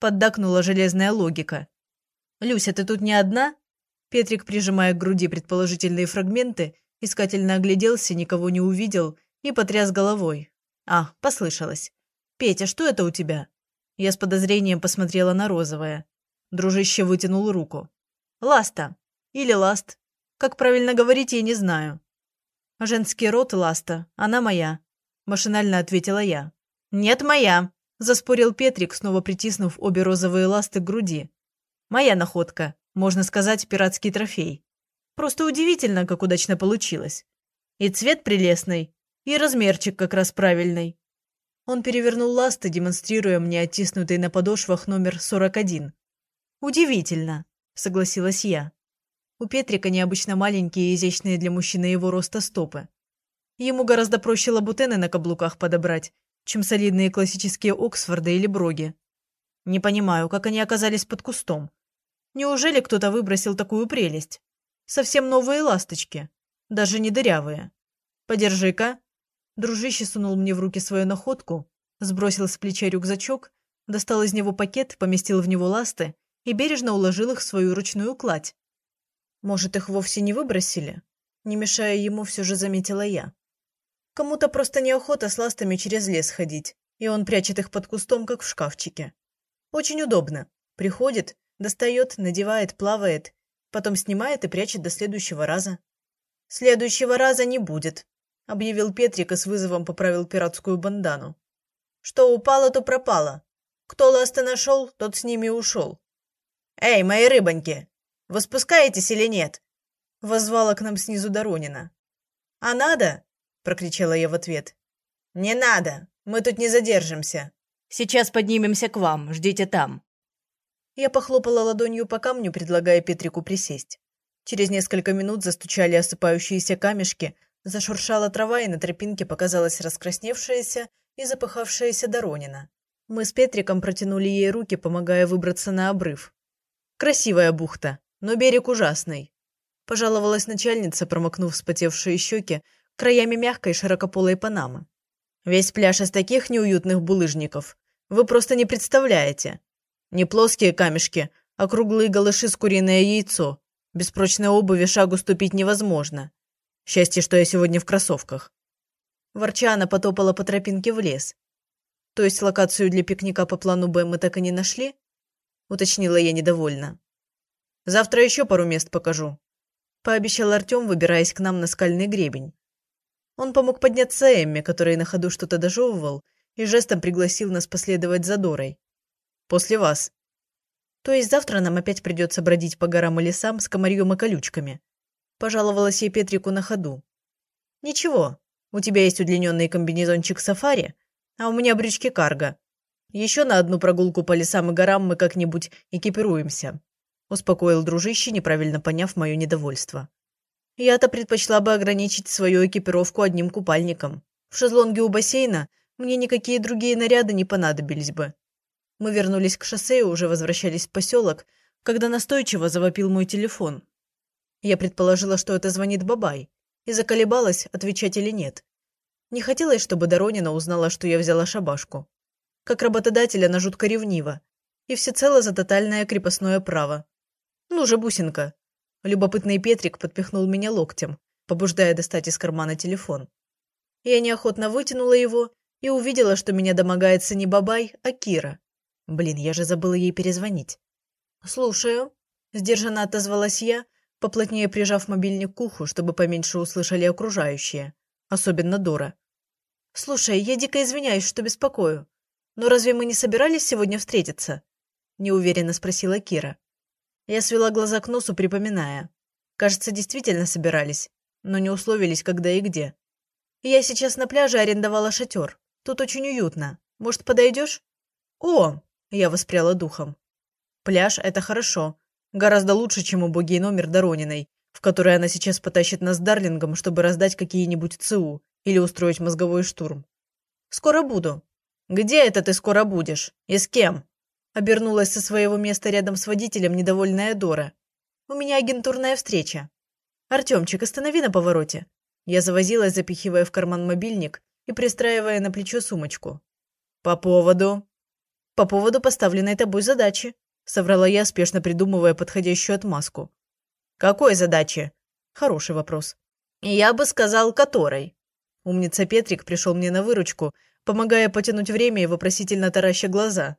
Поддакнула железная логика. «Люся, ты тут не одна?» Петрик, прижимая к груди предположительные фрагменты, искательно огляделся, никого не увидел и потряс головой. «А, послышалось. Петя, что это у тебя?» Я с подозрением посмотрела на розовое. Дружище вытянул руку. «Ласта. Или ласт. Как правильно говорить, я не знаю». «Женский род ласта. Она моя», – машинально ответила я. «Нет, моя», – заспорил Петрик, снова притиснув обе розовые ласты к груди. «Моя находка. Можно сказать, пиратский трофей. Просто удивительно, как удачно получилось. И цвет прелестный, и размерчик как раз правильный. Он перевернул ласты, демонстрируя мне оттиснутый на подошвах номер 41. «Удивительно», – согласилась я. У Петрика необычно маленькие и изящные для мужчины его роста стопы. Ему гораздо проще лабутены на каблуках подобрать, чем солидные классические Оксфорды или Броги. Не понимаю, как они оказались под кустом. Неужели кто-то выбросил такую прелесть? Совсем новые ласточки, даже не дырявые. Подержи-ка. Дружище сунул мне в руки свою находку, сбросил с плеча рюкзачок, достал из него пакет, поместил в него ласты и бережно уложил их в свою ручную кладь. Может, их вовсе не выбросили? Не мешая ему, все же заметила я. Кому-то просто неохота с ластами через лес ходить, и он прячет их под кустом, как в шкафчике. Очень удобно. Приходит, достает, надевает, плавает, потом снимает и прячет до следующего раза. «Следующего раза не будет», – объявил Петрик и с вызовом поправил пиратскую бандану. «Что упало, то пропало. Кто ласты нашел, тот с ними ушел». «Эй, мои рыбоньки, вы спускаетесь или нет?» – воззвала к нам снизу Доронина. «А надо?» – прокричала я в ответ. «Не надо, мы тут не задержимся. Сейчас поднимемся к вам, ждите там». Я похлопала ладонью по камню, предлагая Петрику присесть. Через несколько минут застучали осыпающиеся камешки, зашуршала трава, и на тропинке показалась раскрасневшаяся и запыхавшаяся Доронина. Мы с Петриком протянули ей руки, помогая выбраться на обрыв. «Красивая бухта, но берег ужасный», – пожаловалась начальница, промокнув вспотевшие щеки краями мягкой широкополой панамы. «Весь пляж из таких неуютных булыжников. Вы просто не представляете. Не плоские камешки, а круглые галыши с куриное яйцо. Без прочной обуви шагу ступить невозможно. Счастье, что я сегодня в кроссовках. Ворча она потопала по тропинке в лес. То есть локацию для пикника по плану Б мы так и не нашли? Уточнила я недовольно. Завтра еще пару мест покажу. Пообещал Артем, выбираясь к нам на скальный гребень. Он помог подняться Эмме, который на ходу что-то дожевывал, и жестом пригласил нас последовать за Дорой. После вас. То есть завтра нам опять придется бродить по горам и лесам с комарьем и колючками. Пожаловалась я Петрику на ходу. Ничего, у тебя есть удлиненный комбинезончик сафари, а у меня брючки карго. Еще на одну прогулку по лесам и горам мы как-нибудь экипируемся. Успокоил дружище, неправильно поняв мое недовольство. Я-то предпочла бы ограничить свою экипировку одним купальником. В шезлонге у бассейна мне никакие другие наряды не понадобились бы. Мы вернулись к шоссе и уже возвращались в поселок, когда настойчиво завопил мой телефон. Я предположила, что это звонит Бабай, и заколебалась, отвечать или нет. Не хотелось, чтобы Доронина узнала, что я взяла шабашку. Как работодатель она жутко ревнива. И всецело за тотальное крепостное право. Ну же, бусинка. Любопытный Петрик подпихнул меня локтем, побуждая достать из кармана телефон. Я неохотно вытянула его и увидела, что меня домогается не Бабай, а Кира. Блин, я же забыла ей перезвонить. «Слушаю», – сдержанно отозвалась я, поплотнее прижав мобильник к уху, чтобы поменьше услышали окружающие, особенно Дора. «Слушай, я дико извиняюсь, что беспокою, «Но разве мы не собирались сегодня встретиться?» – неуверенно спросила Кира. Я свела глаза к носу, припоминая. Кажется, действительно собирались, но не условились, когда и где. Я сейчас на пляже арендовала шатер. Тут очень уютно. Может, подойдешь? О! Я воспряла духом. Пляж – это хорошо. Гораздо лучше, чем убогий номер Дорониной, в который она сейчас потащит нас с Дарлингом, чтобы раздать какие-нибудь ЦУ или устроить мозговой штурм. «Скоро буду». «Где это ты скоро будешь? И с кем?» Обернулась со своего места рядом с водителем недовольная Дора. «У меня агентурная встреча». «Артемчик, останови на повороте». Я завозилась, запихивая в карман мобильник и пристраивая на плечо сумочку. «По поводу?» «По поводу поставленной тобой задачи», – соврала я, спешно придумывая подходящую отмазку. «Какой задачи?» «Хороший вопрос». «Я бы сказал, которой». Умница Петрик пришел мне на выручку, помогая потянуть время и вопросительно тараща глаза.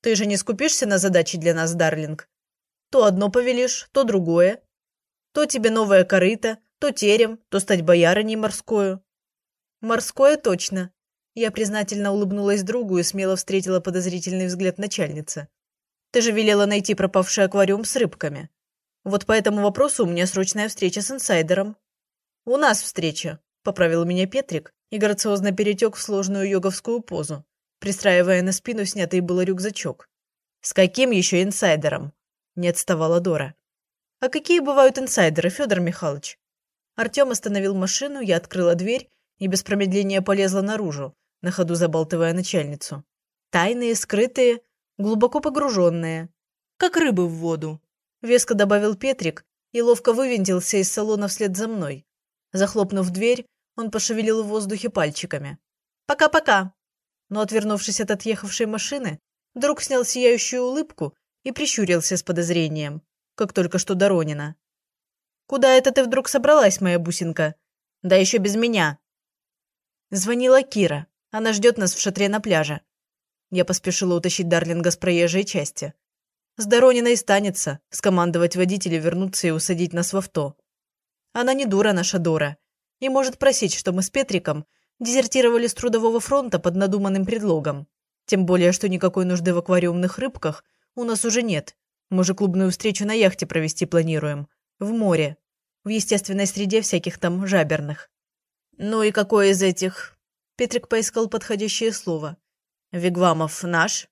«Ты же не скупишься на задачи для нас, Дарлинг? То одно повелишь, то другое. То тебе новая корыта, то терем, то стать боярыней морскую». «Морское точно». Я признательно улыбнулась другу и смело встретила подозрительный взгляд начальницы. «Ты же велела найти пропавший аквариум с рыбками. Вот по этому вопросу у меня срочная встреча с инсайдером». «У нас встреча», – поправил меня Петрик и грациозно перетек в сложную йоговскую позу, пристраивая на спину снятый было рюкзачок. «С каким еще инсайдером?» – не отставала Дора. «А какие бывают инсайдеры, Федор Михайлович?» Артем остановил машину, я открыла дверь и без промедления полезла наружу, на ходу забалтывая начальницу. Тайные, скрытые, глубоко погруженные. Как рыбы в воду. Веско добавил Петрик и ловко вывинтился из салона вслед за мной. Захлопнув дверь, он пошевелил в воздухе пальчиками. «Пока-пока!» Но, отвернувшись от отъехавшей машины, вдруг снял сияющую улыбку и прищурился с подозрением, как только что Доронина. «Куда это ты вдруг собралась, моя бусинка? Да еще без меня!» Звонила Кира. Она ждет нас в шатре на пляже. Я поспешила утащить Дарлинга с проезжей части. С Дорониной станется скомандовать водителя вернуться и усадить нас в авто. Она не дура наша Дора. И может просить, что мы с Петриком дезертировали с трудового фронта под надуманным предлогом. Тем более, что никакой нужды в аквариумных рыбках у нас уже нет. Мы же клубную встречу на яхте провести планируем. В море. В естественной среде всяких там жаберных. Ну и какой из этих... Петрик поискал подходящее слово. «Вигвамов наш?»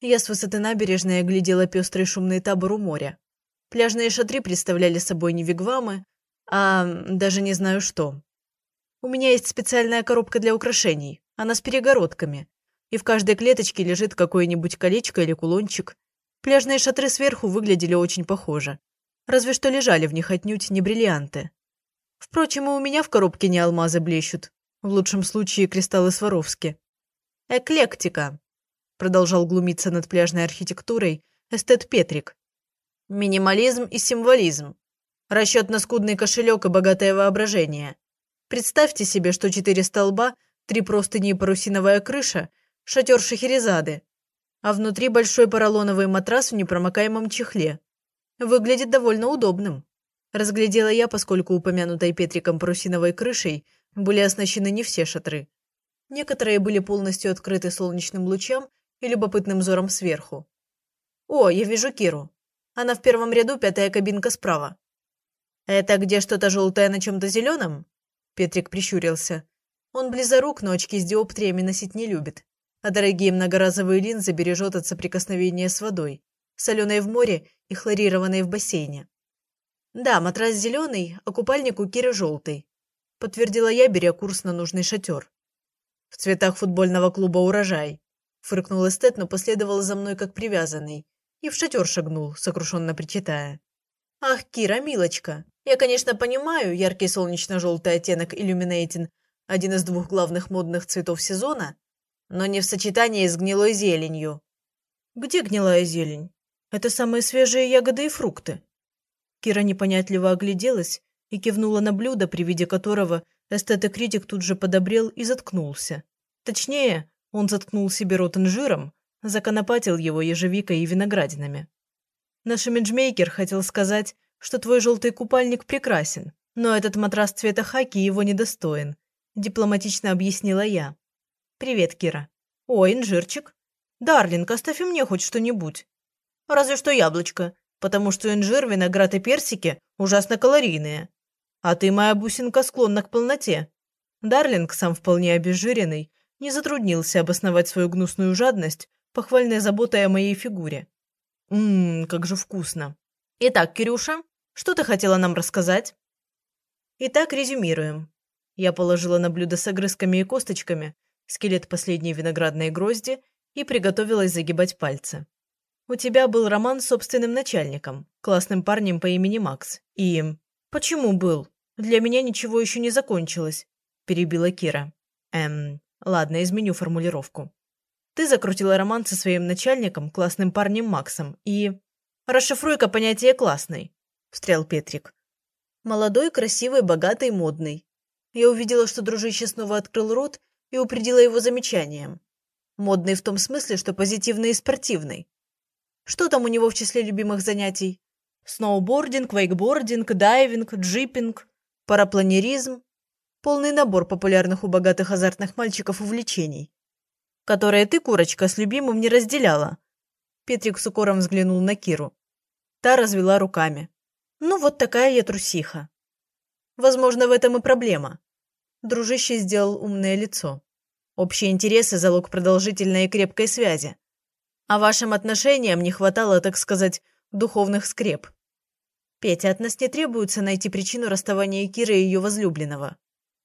Я с высоты набережной оглядела пестрый шумный табор у моря. Пляжные шатры представляли собой не вигвамы, а даже не знаю что. У меня есть специальная коробка для украшений. Она с перегородками. И в каждой клеточке лежит какое-нибудь колечко или кулончик. Пляжные шатры сверху выглядели очень похоже. Разве что лежали в них отнюдь не бриллианты. Впрочем, и у меня в коробке не алмазы блещут. В лучшем случае кристаллы Сваровски. «Эклектика», – продолжал глумиться над пляжной архитектурой эстет Петрик. «Минимализм и символизм. Расчет на скудный кошелек и богатое воображение. Представьте себе, что четыре столба, три простыни и парусиновая крыша, шатер Шахерезады, а внутри большой поролоновый матрас в непромокаемом чехле. Выглядит довольно удобным. Разглядела я, поскольку упомянутой Петриком парусиновой крышей были оснащены не все шатры. Некоторые были полностью открыты солнечным лучам и любопытным взором сверху. «О, я вижу Киру. Она в первом ряду, пятая кабинка справа. «Это где что-то желтое на чем-то зеленом?» Петрик прищурился. Он близорук, но очки с диоптриями носить не любит. А дорогие многоразовые линзы бережет от соприкосновения с водой, соленой в море и хлорированной в бассейне. «Да, матрас зеленый, а купальник у Киры желтый», подтвердила я, беря курс на нужный шатер. «В цветах футбольного клуба «Урожай», фыркнул эстет, но последовал за мной как привязанный и в шатер шагнул, сокрушенно причитая. «Ах, Кира, милочка, я, конечно, понимаю, яркий солнечно-желтый оттенок Illuminating – один из двух главных модных цветов сезона, но не в сочетании с гнилой зеленью. Где гнилая зелень? Это самые свежие ягоды и фрукты. Кира непонятливо огляделась и кивнула на блюдо, при виде которого эстет-критик тут же подобрел и заткнулся. Точнее, он заткнул себе рот инжиром, законопатил его ежевикой и виноградинами. Наш имиджмейкер хотел сказать, что твой желтый купальник прекрасен, но этот матрас цвета хаки его недостоин», – дипломатично объяснила я. «Привет, Кира». О, инжирчик. Дарлинг, оставь и мне хоть что-нибудь. Разве что яблочко, потому что инжир, виноград и персики ужасно калорийные. А ты, моя бусинка, склонна к полноте. Дарлинг, сам вполне обезжиренный, не затруднился обосновать свою гнусную жадность похвальной заботой о моей фигуре. Ммм, как же вкусно. Итак, Кирюша, что ты хотела нам рассказать? Итак, резюмируем. Я положила на блюдо с огрызками и косточками скелет последней виноградной грозди и приготовилась загибать пальцы. У тебя был роман с собственным начальником, классным парнем по имени Макс. И... Почему был? Для меня ничего еще не закончилось, перебила Кира. Эм, ладно, изменю формулировку. Ты закрутила роман со своим начальником, классным парнем Максом, и... Расшифруй-ка понятие «классный», – встрял Петрик. Молодой, красивый, богатый, модный. Я увидела, что дружище снова открыл рот и упредила его замечанием. Модный в том смысле, что позитивный и спортивный. Что там у него в числе любимых занятий? Сноубординг, вейкбординг, дайвинг, джипинг, парапланеризм. Полный набор популярных у богатых азартных мальчиков увлечений. Которые ты, курочка, с любимым не разделяла. Петрик с укором взглянул на Киру. Та развела руками. Ну, вот такая я трусиха. Возможно, в этом и проблема. Дружище сделал умное лицо. Общие интересы – залог продолжительной и крепкой связи. А вашим отношениям не хватало, так сказать, духовных скреп. Петя, от нас не требуется найти причину расставания Киры и ее возлюбленного.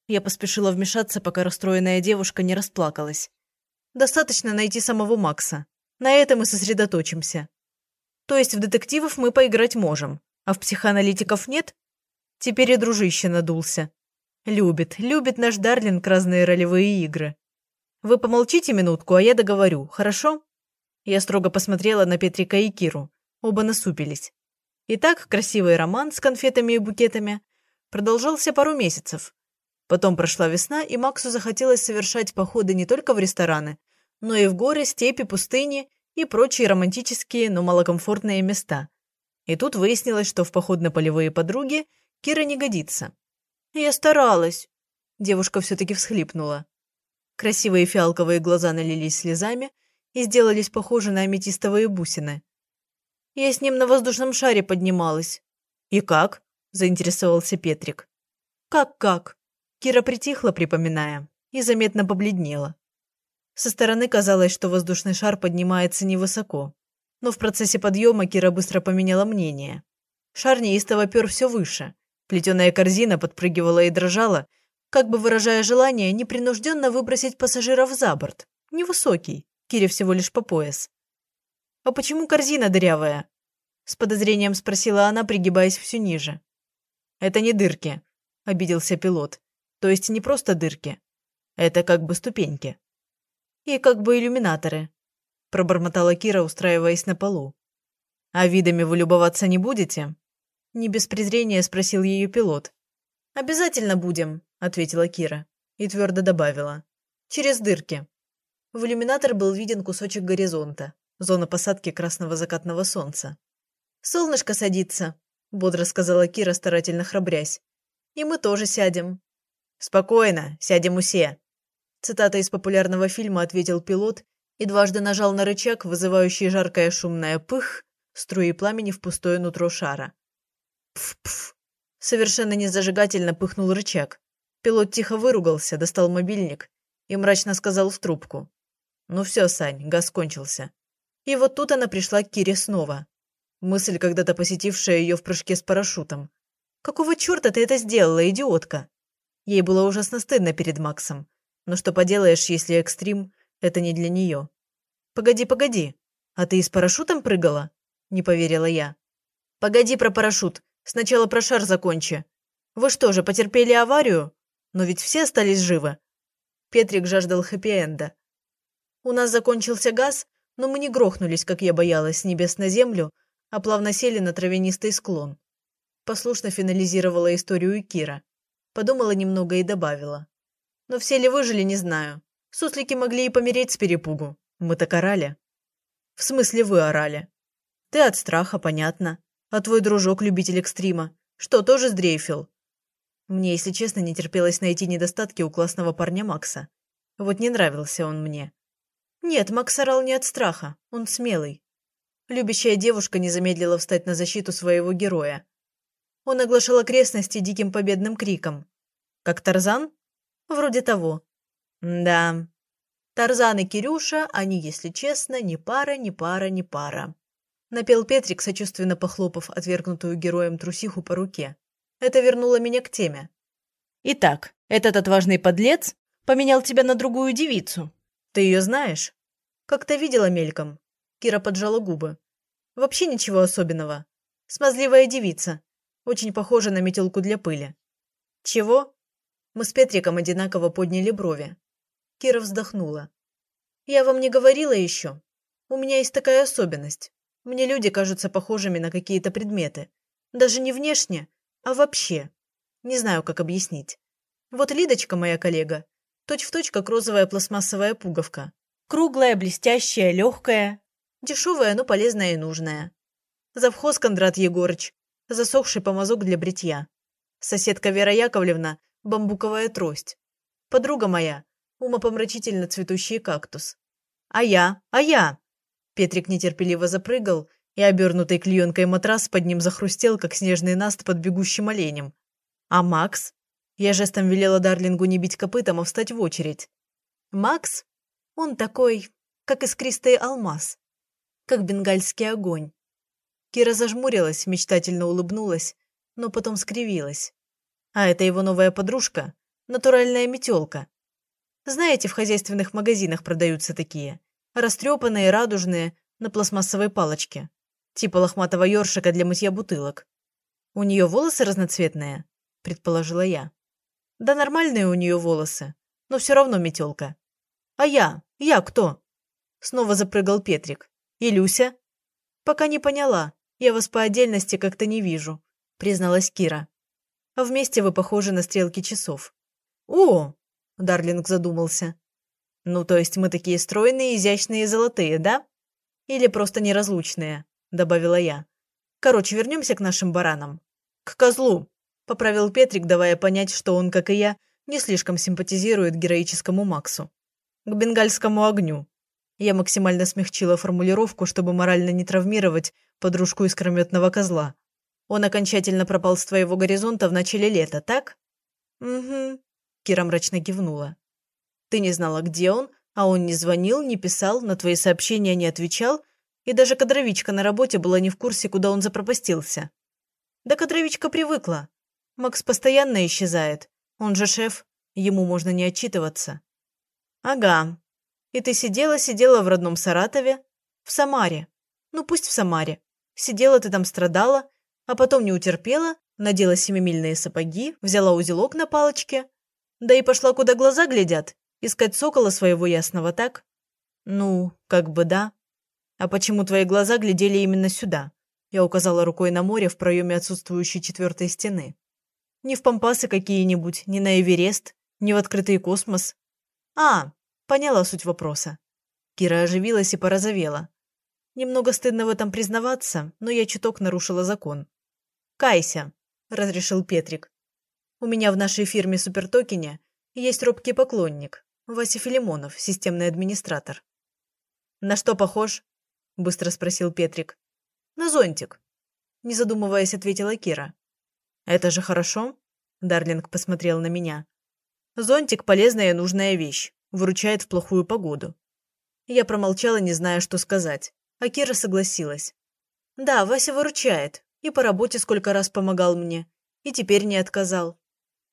Я поспешила вмешаться, пока расстроенная девушка не расплакалась. Достаточно найти самого Макса. На этом мы сосредоточимся. То есть в детективов мы поиграть можем, а в психоаналитиков нет? Теперь и дружище надулся. Любит, любит наш Дарлинг разные ролевые игры. Вы помолчите минутку, а я договорю, хорошо? Я строго посмотрела на Петрика и Киру. Оба насупились. Итак, красивый роман с конфетами и букетами продолжался пару месяцев. Потом прошла весна, и Максу захотелось совершать походы не только в рестораны, но и в горы, степи, пустыни и прочие романтические, но малокомфортные места. И тут выяснилось, что в поход на полевые подруги Кира не годится. «Я старалась», – девушка все-таки всхлипнула. Красивые фиалковые глаза налились слезами и сделались похожи на аметистовые бусины. «Я с ним на воздушном шаре поднималась». «И как?» – заинтересовался Петрик. «Как-как?» Кира притихла, припоминая, и заметно побледнела. Со стороны казалось, что воздушный шар поднимается невысоко. Но в процессе подъема Кира быстро поменяла мнение. Шар неистово пер все выше, Плетеная корзина подпрыгивала и дрожала, как бы выражая желание непринужденно выбросить пассажиров за борт. Невысокий, Кире всего лишь по пояс. «А почему корзина дырявая?» С подозрением спросила она, пригибаясь все ниже. «Это не дырки», – обиделся пилот. «То есть не просто дырки. Это как бы ступеньки». «И как бы иллюминаторы», – пробормотала Кира, устраиваясь на полу. «А видами вы любоваться не будете?» Не без презрения спросил ее пилот. «Обязательно будем», – ответила Кира и твердо добавила. «Через дырки». В иллюминатор был виден кусочек горизонта, зона посадки красного закатного солнца. «Солнышко садится», – бодро сказала Кира, старательно храбрясь. «И мы тоже сядем». «Спокойно, сядем усе», – цитата из популярного фильма ответил пилот и дважды нажал на рычаг, вызывающий жаркое шумное «пых», струи пламени в пустое нутро шара. Пф-пф. Совершенно незажигательно пыхнул рычаг. Пилот тихо выругался, достал мобильник и мрачно сказал в трубку. «Ну все, Сань, газ кончился». И вот тут она пришла к Кире снова. Мысль, когда-то посетившая ее в прыжке с парашютом. «Какого черта ты это сделала, идиотка?» Ей было ужасно стыдно перед Максом. Но что поделаешь, если экстрим – это не для нее. «Погоди, погоди. А ты и с парашютом прыгала?» – не поверила я. «Погоди про парашют. Сначала про шар закончи. Вы что же, потерпели аварию? Но ведь все остались живы. Петрик жаждал хэппи-энда. У нас закончился газ, но мы не грохнулись, как я боялась, с небес на землю, а плавно сели на травянистый склон. Послушно финализировала историю Кира. Подумала немного и добавила. Но все ли выжили, не знаю. Суслики могли и помереть с перепугу. Мы так орали. В смысле вы орали? Ты от страха, понятно. А твой дружок, любитель экстрима, что, тоже сдрейфил? Мне, если честно, не терпелось найти недостатки у классного парня Макса. Вот не нравился он мне. Нет, Макс орал не от страха, он смелый. Любящая девушка не замедлила встать на защиту своего героя. Он оглашал окрестности диким победным криком. Как Тарзан? Вроде того. Да. Тарзан и Кирюша, они, если честно, ни пара, ни пара, ни пара. Напел Петрик, сочувственно похлопав отвергнутую героем трусиху по руке. Это вернуло меня к теме. Итак, этот отважный подлец поменял тебя на другую девицу. Ты ее знаешь? Как-то видела мельком. Кира поджала губы. Вообще ничего особенного. Смазливая девица. Очень похожа на метелку для пыли. Чего? Мы с Петриком одинаково подняли брови. Кира вздохнула. Я вам не говорила еще. У меня есть такая особенность. Мне люди кажутся похожими на какие-то предметы. Даже не внешне, а вообще. Не знаю, как объяснить. Вот Лидочка, моя коллега, точь-в-точь, как розовая пластмассовая пуговка. Круглая, блестящая, легкая. Дешевая, но полезная и нужная. Завхоз Кондрат Егорыч, засохший помазок для бритья. Соседка Вера Яковлевна – бамбуковая трость. Подруга моя – умопомрачительно цветущий кактус. А я, а я! Петрик нетерпеливо запрыгал, и обернутый клеенкой матрас под ним захрустел, как снежный наст под бегущим оленем. А Макс? Я жестом велела Дарлингу не бить копытом, а встать в очередь. Макс? Он такой, как искристый алмаз. Как бенгальский огонь. Кира зажмурилась, мечтательно улыбнулась, но потом скривилась. А это его новая подружка – натуральная метелка. Знаете, в хозяйственных магазинах продаются такие. Растрепанные, радужные, на пластмассовой палочке. Типа лохматого ёршика для мытья бутылок. У нее волосы разноцветные, предположила я. Да нормальные у нее волосы, но все равно метелка. А я? Я кто? Снова запрыгал Петрик. И Люся? Пока не поняла. Я вас по отдельности как-то не вижу, призналась Кира. А вместе вы похожи на стрелки часов. О! Дарлинг задумался. Ну, то есть мы такие стройные, изящные и золотые, да? Или просто неразлучные, добавила я. Короче, вернемся к нашим баранам. К козлу, поправил Петрик, давая понять, что он, как и я, не слишком симпатизирует героическому Максу. К бенгальскому огню. Я максимально смягчила формулировку, чтобы морально не травмировать подружку искрометного козла. Он окончательно пропал с твоего горизонта в начале лета, так? Угу. Кира мрачно кивнула. Ты не знала, где он, а он не звонил, не писал, на твои сообщения не отвечал, и даже кадровичка на работе была не в курсе, куда он запропастился. Да кадровичка привыкла. Макс постоянно исчезает. Он же шеф, ему можно не отчитываться. Ага. И ты сидела-сидела в родном Саратове? В Самаре. Ну пусть в Самаре. Сидела ты там страдала, а потом не утерпела, надела семимильные сапоги, взяла узелок на палочке, да и пошла, куда глаза глядят, искать сокола своего ясного, так? Ну, как бы да. А почему твои глаза глядели именно сюда? Я указала рукой на море в проеме отсутствующей четвертой стены. Не в пампасы какие-нибудь, не на Эверест, не в открытый космос. А, поняла суть вопроса. Кира оживилась и порозовела. Немного стыдно в этом признаваться, но я чуток нарушила закон. «Кайся», – разрешил Петрик. У меня в нашей фирме Супертокене есть робкий поклонник, Вася Филимонов, системный администратор. «На что похож?» – быстро спросил Петрик. «На зонтик», – не задумываясь, ответила Кира. «Это же хорошо?» – Дарлинг посмотрел на меня. «Зонтик – полезная и нужная вещь, выручает в плохую погоду». Я промолчала, не зная, что сказать, а Кира согласилась. «Да, Вася выручает, и по работе сколько раз помогал мне, и теперь не отказал.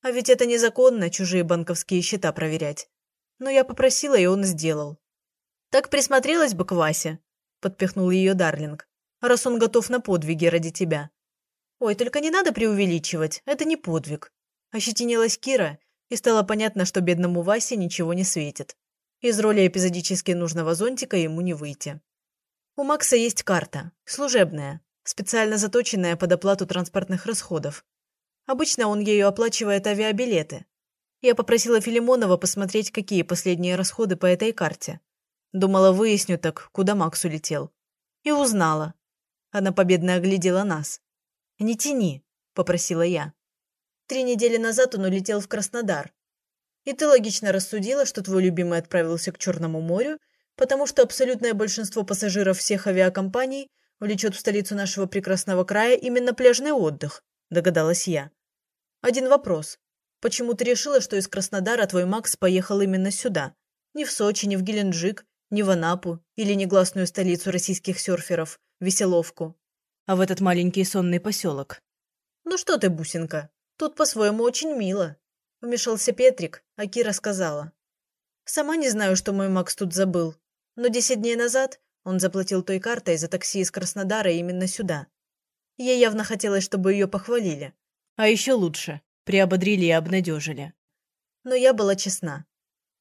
А ведь это незаконно, чужие банковские счета проверять. Но я попросила, и он сделал. Так присмотрелась бы к Васе, подпихнул ее Дарлинг, раз он готов на подвиги ради тебя. Ой, только не надо преувеличивать, это не подвиг. Ощетинилась Кира, и стало понятно, что бедному Васе ничего не светит. Из роли эпизодически нужного зонтика ему не выйти. У Макса есть карта, служебная, специально заточенная под оплату транспортных расходов. Обычно он ею оплачивает авиабилеты. Я попросила Филимонова посмотреть, какие последние расходы по этой карте. Думала, выясню так, куда Макс улетел. И узнала. Она победно оглядела нас. «Не тяни», – попросила я. Три недели назад он улетел в Краснодар. И ты логично рассудила, что твой любимый отправился к Черному морю, Потому что абсолютное большинство пассажиров всех авиакомпаний влечет в столицу нашего прекрасного края именно пляжный отдых, догадалась я. Один вопрос. Почему ты решила, что из Краснодара твой Макс поехал именно сюда? Не в Сочи, не в Геленджик, не в Анапу или негласную столицу российских серферов, Веселовку, а в этот маленький сонный поселок. Ну что ты, бусинка, тут по-своему очень мило. Вмешался Петрик, а Кира сказала. Сама не знаю, что мой Макс тут забыл, но десять дней назад он заплатил той картой за такси из Краснодара именно сюда. Ей явно хотелось, чтобы ее похвалили. А еще лучше, приободрили и обнадежили. Но я была честна.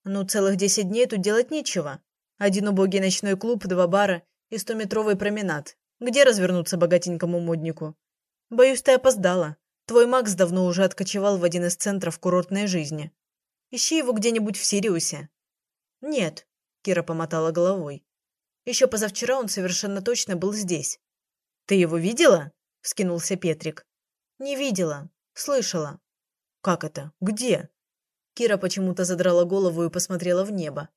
Ну, целых десять дней тут делать нечего. Один убогий ночной клуб, два бара и стометровый променад. Где развернуться богатенькому моднику? Боюсь, ты опоздала. Твой Макс давно уже откочевал в один из центров курортной жизни. Ищи его где-нибудь в Сириусе. Нет, Кира помотала головой. Еще позавчера он совершенно точно был здесь. Ты его видела? Вскинулся Петрик. Не видела. Слышала. Как это? Где? Кира почему-то задрала голову и посмотрела в небо.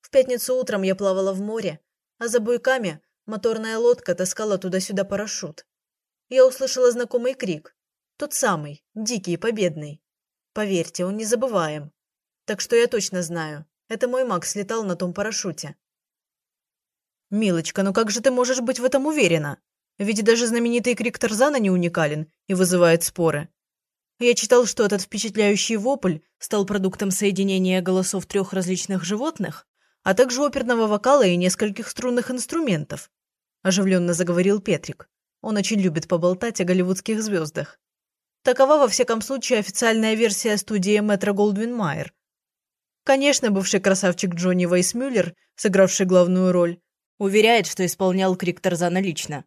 В пятницу утром я плавала в море, а за буйками моторная лодка таскала туда-сюда парашют. Я услышала знакомый крик. Тот самый, дикий, победный. Поверьте, он незабываем. Так что я точно знаю, это мой Макс летал на том парашюте. «Милочка, ну как же ты можешь быть в этом уверена? Ведь даже знаменитый крик Тарзана не уникален и вызывает споры. Я читал, что этот впечатляющий вопль стал продуктом соединения голосов трех различных животных, а также оперного вокала и нескольких струнных инструментов», – оживленно заговорил Петрик. Он очень любит поболтать о голливудских звездах. Такова, во всяком случае, официальная версия студии Метро Голдвин Майер, Конечно, бывший красавчик Джонни Вейсмюллер, сыгравший главную роль, уверяет, что исполнял крик Тарзана лично.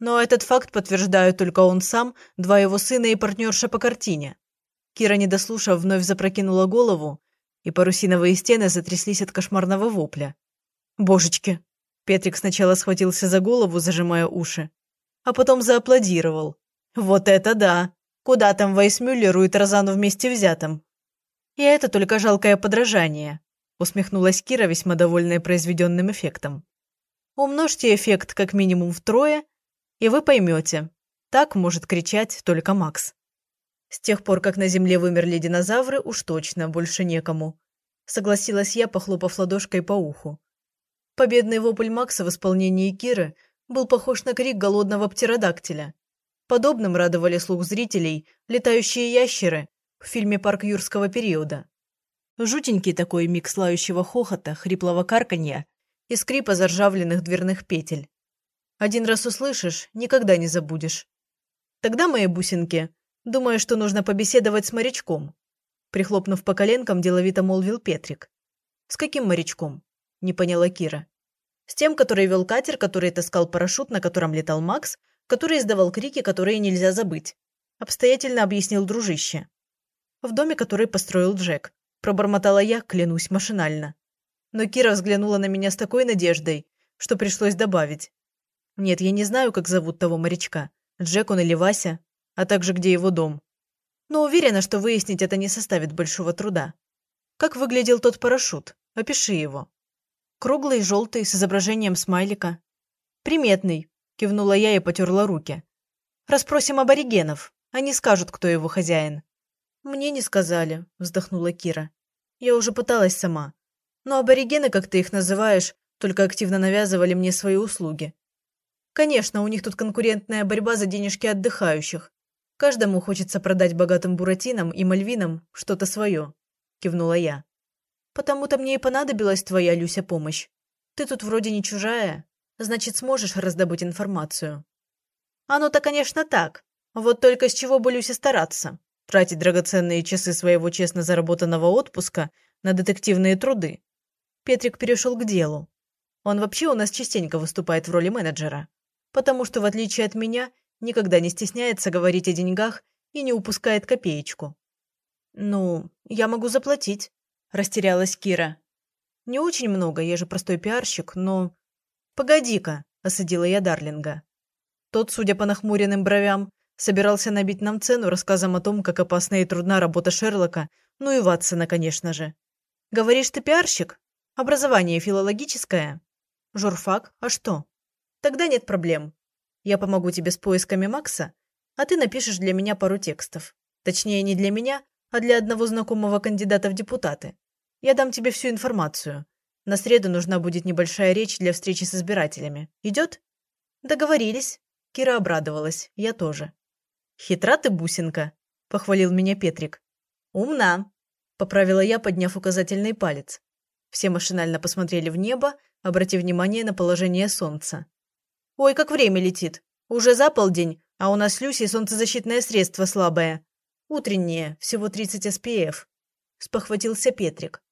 Но этот факт подтверждают только он сам, два его сына и партнерша по картине. Кира, не дослушав, вновь запрокинула голову, и парусиновые стены затряслись от кошмарного вопля. «Божечки!» Петрик сначала схватился за голову, зажимая уши, а потом зааплодировал. «Вот это да! Куда там Вейсмюллеру и Тарзану вместе взятым?» «И это только жалкое подражание», – усмехнулась Кира, весьма довольная произведенным эффектом. «Умножьте эффект как минимум втрое, и вы поймете. Так может кричать только Макс». С тех пор, как на Земле вымерли динозавры, уж точно больше некому. Согласилась я, похлопав ладошкой по уху. Победный вопль Макса в исполнении Киры был похож на крик голодного птеродактиля. Подобным радовали слух зрителей летающие ящеры в фильме «Парк юрского периода». Жутенький такой микс лающего хохота, хриплого карканья и скрипа заржавленных дверных петель. Один раз услышишь, никогда не забудешь. Тогда, мои бусинки, думаю, что нужно побеседовать с морячком. Прихлопнув по коленкам, деловито молвил Петрик. «С каким морячком?» – не поняла Кира. «С тем, который вел катер, который таскал парашют, на котором летал Макс, который издавал крики, которые нельзя забыть», – обстоятельно объяснил дружище в доме, который построил Джек. Пробормотала я, клянусь, машинально. Но Кира взглянула на меня с такой надеждой, что пришлось добавить. Нет, я не знаю, как зовут того морячка, Джек он или Вася, а также где его дом. Но уверена, что выяснить это не составит большого труда. Как выглядел тот парашют? Опиши его. Круглый, желтый, с изображением смайлика. Приметный, кивнула я и потерла руки. Распросим аборигенов, они скажут, кто его хозяин. «Мне не сказали», – вздохнула Кира. «Я уже пыталась сама. Но аборигены, как ты их называешь, только активно навязывали мне свои услуги. Конечно, у них тут конкурентная борьба за денежки отдыхающих. Каждому хочется продать богатым буратинам и мальвинам что-то свое», – кивнула я. «Потому-то мне и понадобилась твоя, Люся, помощь. Ты тут вроде не чужая, значит, сможешь раздобыть информацию». «Оно-то, конечно, так. Вот только с чего бы Люсе стараться?» тратить драгоценные часы своего честно заработанного отпуска на детективные труды. Петрик перешел к делу. Он вообще у нас частенько выступает в роли менеджера, потому что, в отличие от меня, никогда не стесняется говорить о деньгах и не упускает копеечку. «Ну, я могу заплатить», – растерялась Кира. «Не очень много, я же простой пиарщик, но...» «Погоди-ка», – осадила я Дарлинга. Тот, судя по нахмуренным бровям, Собирался набить нам цену рассказом о том, как опасна и трудна работа Шерлока, ну и Ватсона, конечно же. «Говоришь, ты пиарщик?» Образование филологическое? Журфак? А что? Тогда нет проблем. Я помогу тебе с поисками Макса, а ты напишешь для меня пару текстов. Точнее, не для меня, а для одного знакомого кандидата в депутаты. Я дам тебе всю информацию. На среду нужна будет небольшая речь для встречи с избирателями. Идет? Договорились. Кира обрадовалась. Я тоже. Хитра ты, бусинка, похвалил меня Петрик. Умна, поправила я, подняв указательный палец. Все машинально посмотрели в небо, обратив внимание на положение солнца. «Ой, как время летит! Уже за полдень, а у нас с Люсей солнцезащитное средство слабое. Утреннее, всего 30 SPF», – спохватился Петрик.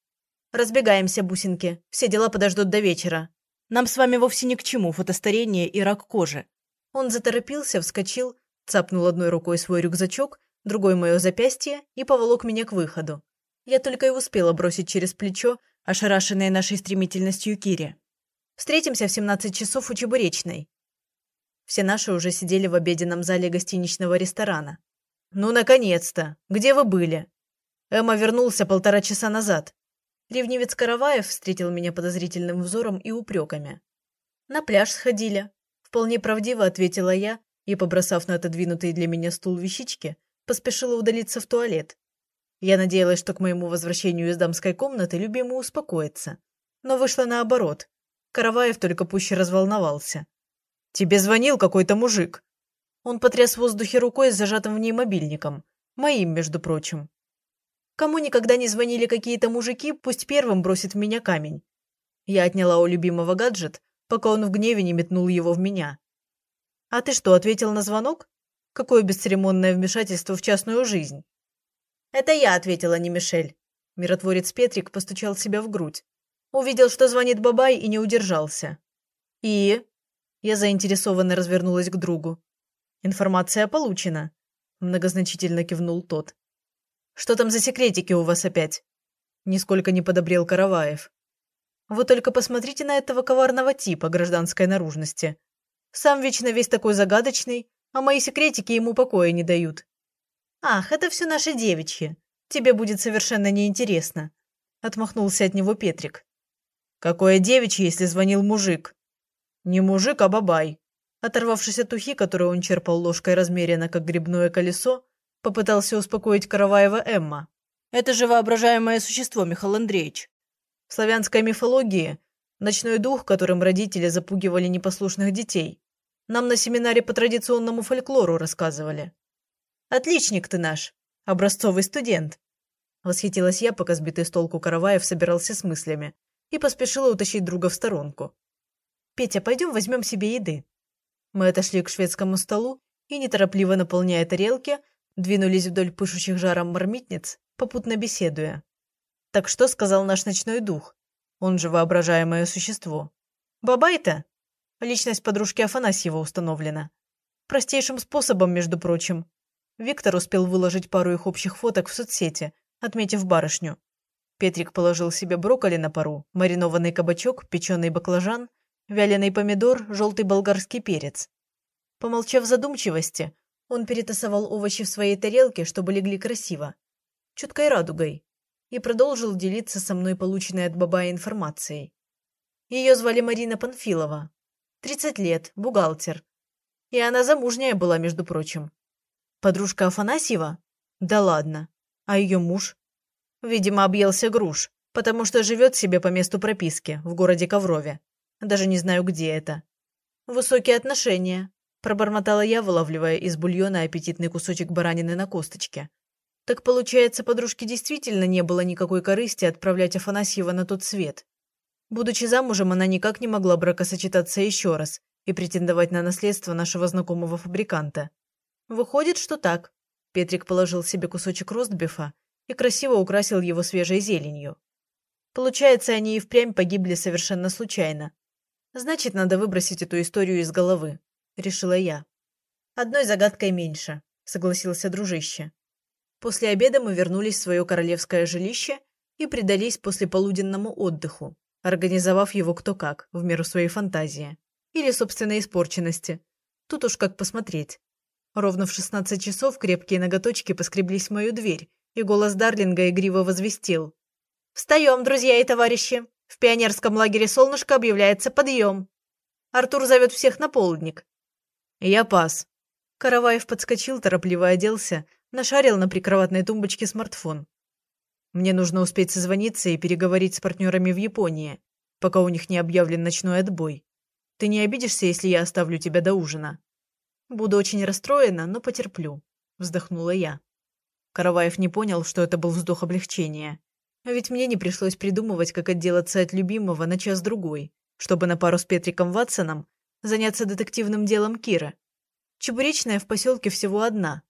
«Разбегаемся, бусинки, все дела подождут до вечера. Нам с вами вовсе ни к чему фотостарение и рак кожи». Он заторопился, вскочил, цапнул одной рукой свой рюкзачок, другой мое запястье и поволок меня к выходу. Я только и успела бросить через плечо, ошарашенная нашей стремительностью Кире. «Встретимся в 17 часов у Чебуречной». Все наши уже сидели в обеденном зале гостиничного ресторана. «Ну, наконец-то! Где вы были?» Эмма вернулся полтора часа назад. Ревнивец Караваев встретил меня подозрительным взором и упреками. «На пляж сходили», – вполне правдиво ответила я и, побросав на отодвинутый для меня стул вещички, поспешила удалиться в туалет. Я надеялась, что к моему возвращению из дамской комнаты любимый успокоится. Но вышло наоборот. Караваев только пуще разволновался. Тебе звонил какой-то мужик». Он потряс в воздухе рукой с зажатым в ней мобильником. Моим, между прочим. Кому никогда не звонили какие-то мужики, пусть первым бросит в меня камень. Я отняла у любимого гаджет, пока он в гневе не метнул его в меня. «А ты что, ответил на звонок? Какое бесцеремонное вмешательство в частную жизнь?» «Это я ответила, не Мишель». Миротворец Петрик постучал себя в грудь. Увидел, что звонит Бабай и не удержался. «И?» Я заинтересованно развернулась к другу. «Информация получена», – многозначительно кивнул тот. «Что там за секретики у вас опять?» Нисколько не подобрел Караваев. «Вы только посмотрите на этого коварного типа гражданской наружности. Сам вечно весь такой загадочный, а мои секретики ему покоя не дают». «Ах, это все наши девичьи. Тебе будет совершенно неинтересно», – отмахнулся от него Петрик. «Какое девичье, если звонил мужик?» Не мужик, а бабай. Оторвавшись от ухи, которую он черпал ложкой размеренно, как грибное колесо, попытался успокоить Караваева Эмма. Это же воображаемое существо, Михаил Андреевич. В славянской мифологии ночной дух, которым родители запугивали непослушных детей. Нам на семинаре по традиционному фольклору рассказывали. «Отличник ты наш, образцовый студент!» Восхитилась я, пока сбитый с толку Караваев собирался с мыслями, и поспешила утащить друга в сторонку. «Петя, пойдем возьмем себе еды». Мы отошли к шведскому столу и, неторопливо наполняя тарелки, двинулись вдоль пышущих жаром мармитниц, попутно беседуя. Так что сказал наш ночной дух? Он же воображаемое существо. Бабай-то? Личность подружки Афанасьева установлена. Простейшим способом, между прочим. Виктор успел выложить пару их общих фоток в соцсети, отметив барышню. Петрик положил себе брокколи на пару, маринованный кабачок, печеный баклажан вяленый помидор, желтый болгарский перец. Помолчав задумчивости, он перетасовал овощи в своей тарелке, чтобы легли красиво, чуткой радугой, и продолжил делиться со мной полученной от Бабая информацией. Ее звали Марина Панфилова. 30 лет, бухгалтер. И она замужняя была, между прочим. Подружка Афанасьева? Да ладно. А ее муж? Видимо, объелся груш, потому что живет себе по месту прописки в городе Коврове. Даже не знаю, где это. Высокие отношения, пробормотала я, вылавливая из бульона аппетитный кусочек баранины на косточке. Так получается, подружке действительно не было никакой корысти отправлять Афанасьева на тот свет. Будучи замужем, она никак не могла бракосочетаться еще раз и претендовать на наследство нашего знакомого фабриканта. Выходит, что так. Петрик положил себе кусочек ростбифа и красиво украсил его свежей зеленью. Получается, они и впрямь погибли совершенно случайно. Значит, надо выбросить эту историю из головы, решила я. Одной загадкой меньше, согласился дружище. После обеда мы вернулись в свое королевское жилище и предались послеполуденному отдыху, организовав его кто как, в меру своей фантазии. Или собственной испорченности. Тут уж как посмотреть. Ровно в 16 часов крепкие ноготочки поскреблись в мою дверь, и голос Дарлинга игриво возвестил. «Встаем, друзья и товарищи! В пионерском лагере «Солнышко» объявляется подъем. Артур зовет всех на полдник. Я пас. Караваев подскочил, торопливо оделся, нашарил на прикроватной тумбочке смартфон. Мне нужно успеть созвониться и переговорить с партнерами в Японии, пока у них не объявлен ночной отбой. Ты не обидишься, если я оставлю тебя до ужина? Буду очень расстроена, но потерплю, вздохнула я. Караваев не понял, что это был вздох облегчения. А ведь мне не пришлось придумывать, как отделаться от любимого на час-другой, чтобы на пару с Петриком Ватсоном заняться детективным делом Кира. Чебуречная в поселке всего одна.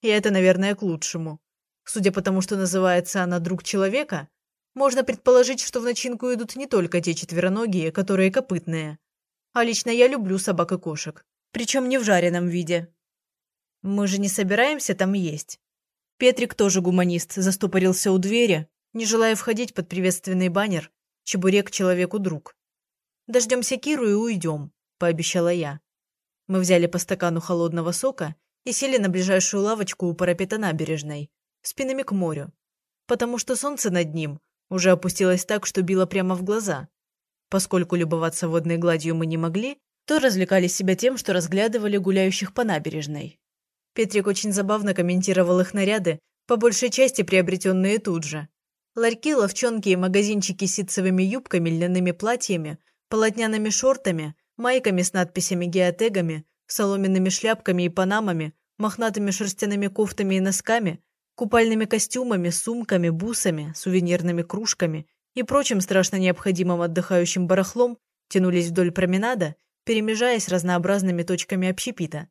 И это, наверное, к лучшему. Судя по тому, что называется она «друг человека», можно предположить, что в начинку идут не только те четвероногие, которые копытные. А лично я люблю собак и кошек. Причем не в жареном виде. Мы же не собираемся там есть. Петрик тоже гуманист, застопорился у двери, не желая входить под приветственный баннер «Чебурек человеку друг». «Дождемся Киру и уйдем», – пообещала я. Мы взяли по стакану холодного сока и сели на ближайшую лавочку у парапета набережной, спинами к морю, потому что солнце над ним уже опустилось так, что било прямо в глаза. Поскольку любоваться водной гладью мы не могли, то развлекали себя тем, что разглядывали гуляющих по набережной. Петрик очень забавно комментировал их наряды, по большей части приобретенные тут же. Ларьки, ловчонки и магазинчики с ситцевыми юбками, льняными платьями, полотняными шортами, майками с надписями-геотегами, соломенными шляпками и панамами, мохнатыми шерстяными кофтами и носками, купальными костюмами, сумками, бусами, сувенирными кружками и прочим страшно необходимым отдыхающим барахлом тянулись вдоль променада, перемежаясь разнообразными точками общепита.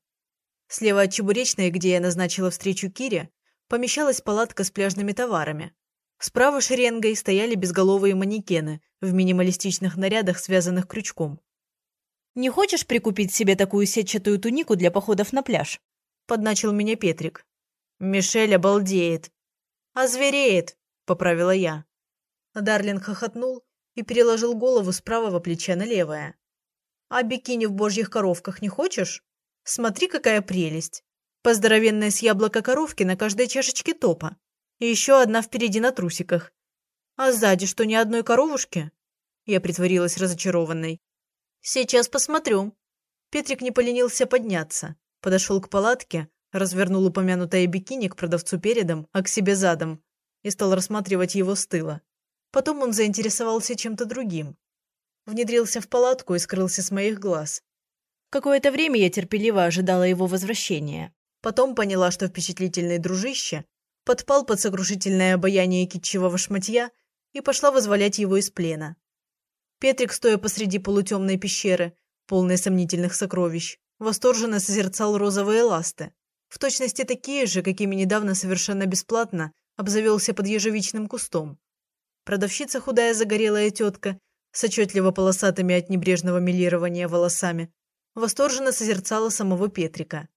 Слева от Чебуречной, где я назначила встречу Кире, помещалась палатка с пляжными товарами, Справа шеренгой стояли безголовые манекены в минималистичных нарядах, связанных крючком. «Не хочешь прикупить себе такую сетчатую тунику для походов на пляж?» – подначил меня Петрик. «Мишель обалдеет». «Озвереет», – поправила я. Дарлин хохотнул и переложил голову с правого плеча на левое. «А бикини в божьих коровках не хочешь? Смотри, какая прелесть! Поздоровенная с яблока коровки на каждой чашечке топа. И еще одна впереди на трусиках. А сзади что, ни одной коровушки? Я притворилась разочарованной. Сейчас посмотрю. Петрик не поленился подняться. Подошел к палатке, развернул упомянутое бикини к продавцу передом, а к себе задом, и стал рассматривать его с тыла. Потом он заинтересовался чем-то другим. Внедрился в палатку и скрылся с моих глаз. Какое-то время я терпеливо ожидала его возвращения. Потом поняла, что впечатлительный дружище подпал под сокрушительное обаяние китчевого шматья и пошла вызволять его из плена. Петрик, стоя посреди полутемной пещеры, полной сомнительных сокровищ, восторженно созерцал розовые ласты, в точности такие же, какими недавно совершенно бесплатно обзавелся под ежевичным кустом. Продавщица худая загорелая тетка с отчетливо полосатыми от небрежного милирования волосами восторженно созерцала самого Петрика.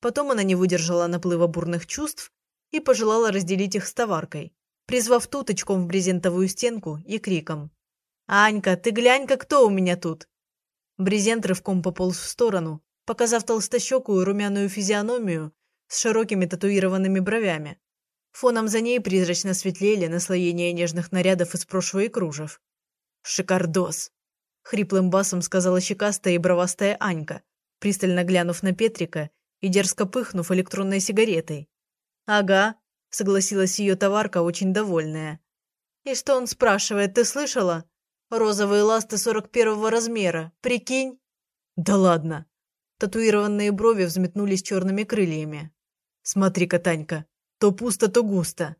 Потом она не выдержала наплыва бурных чувств и пожелала разделить их с товаркой, призвав туточком в брезентовую стенку и криком. «Анька, ты глянь-ка, кто у меня тут!» Брезент рывком пополз в сторону, показав толстощекую румяную физиономию с широкими татуированными бровями. Фоном за ней призрачно светлели наслоения нежных нарядов из прошлого и кружев. «Шикардос!» — хриплым басом сказала щекастая и бровастая Анька, пристально глянув на Петрика и дерзко пыхнув электронной сигаретой. «Ага», – согласилась ее товарка, очень довольная. «И что он спрашивает, ты слышала? Розовые ласты сорок первого размера, прикинь?» «Да ладно!» Татуированные брови взметнулись черными крыльями. «Смотри-ка, Танька, то пусто, то густо.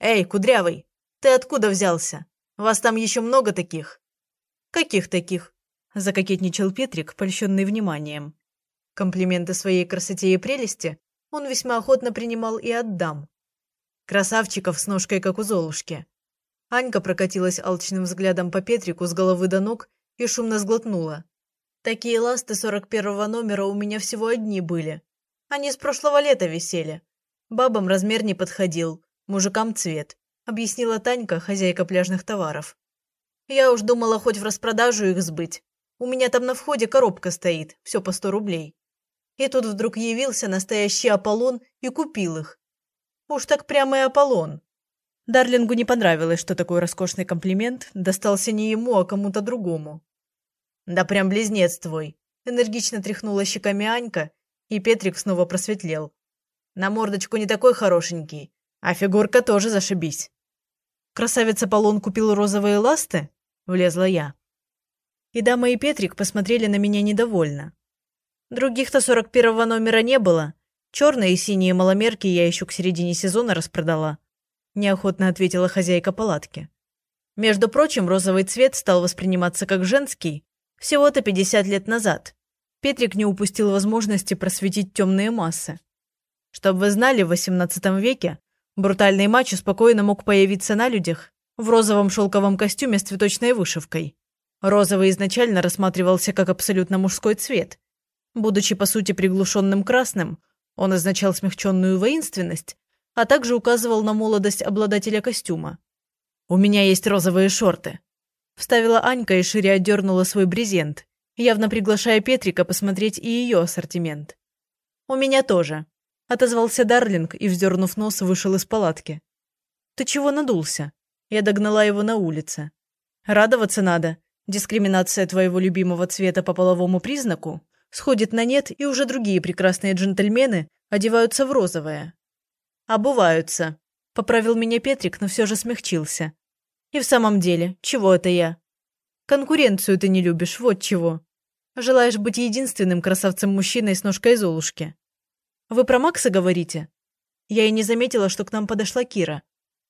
Эй, кудрявый, ты откуда взялся? Вас там еще много таких?» «Каких таких?» – закокетничал Петрик, польщенный вниманием. Комплименты своей красоте и прелести он весьма охотно принимал и отдам. Красавчиков с ножкой, как у Золушки. Анька прокатилась алчным взглядом по Петрику с головы до ног и шумно сглотнула. Такие ласты сорок первого номера у меня всего одни были. Они с прошлого лета висели. Бабам размер не подходил, мужикам цвет, объяснила Танька, хозяйка пляжных товаров. Я уж думала хоть в распродажу их сбыть. У меня там на входе коробка стоит, все по сто рублей. И тут вдруг явился настоящий Аполлон и купил их. Уж так прямо и Аполлон. Дарлингу не понравилось, что такой роскошный комплимент достался не ему, а кому-то другому. «Да прям близнец твой!» – энергично тряхнула щеками Анька, и Петрик снова просветлел. «На мордочку не такой хорошенький, а фигурка тоже зашибись». «Красавец Аполлон купил розовые ласты?» – влезла я. И дама и Петрик посмотрели на меня недовольно. Других-то сорок первого номера не было. Черные и синие маломерки я еще к середине сезона распродала. Неохотно ответила хозяйка палатки. Между прочим, розовый цвет стал восприниматься как женский всего-то 50 лет назад. Петрик не упустил возможности просветить темные массы. Чтобы вы знали, в XVIII веке брутальный мачо спокойно мог появиться на людях в розовом шелковом костюме с цветочной вышивкой. Розовый изначально рассматривался как абсолютно мужской цвет. Будучи, по сути, приглушенным красным, он означал смягченную воинственность, а также указывал на молодость обладателя костюма. «У меня есть розовые шорты», – вставила Анька и шире отдернула свой брезент, явно приглашая Петрика посмотреть и ее ассортимент. «У меня тоже», – отозвался Дарлинг и, вздернув нос, вышел из палатки. «Ты чего надулся?» Я догнала его на улице. «Радоваться надо. Дискриминация твоего любимого цвета по половому признаку сходит на нет, и уже другие прекрасные джентльмены одеваются в розовое. «Обуваются», – поправил меня Петрик, но все же смягчился. «И в самом деле, чего это я? Конкуренцию ты не любишь, вот чего. Желаешь быть единственным красавцем-мужчиной с ножкой Золушки. Вы про Макса говорите?» Я и не заметила, что к нам подошла Кира.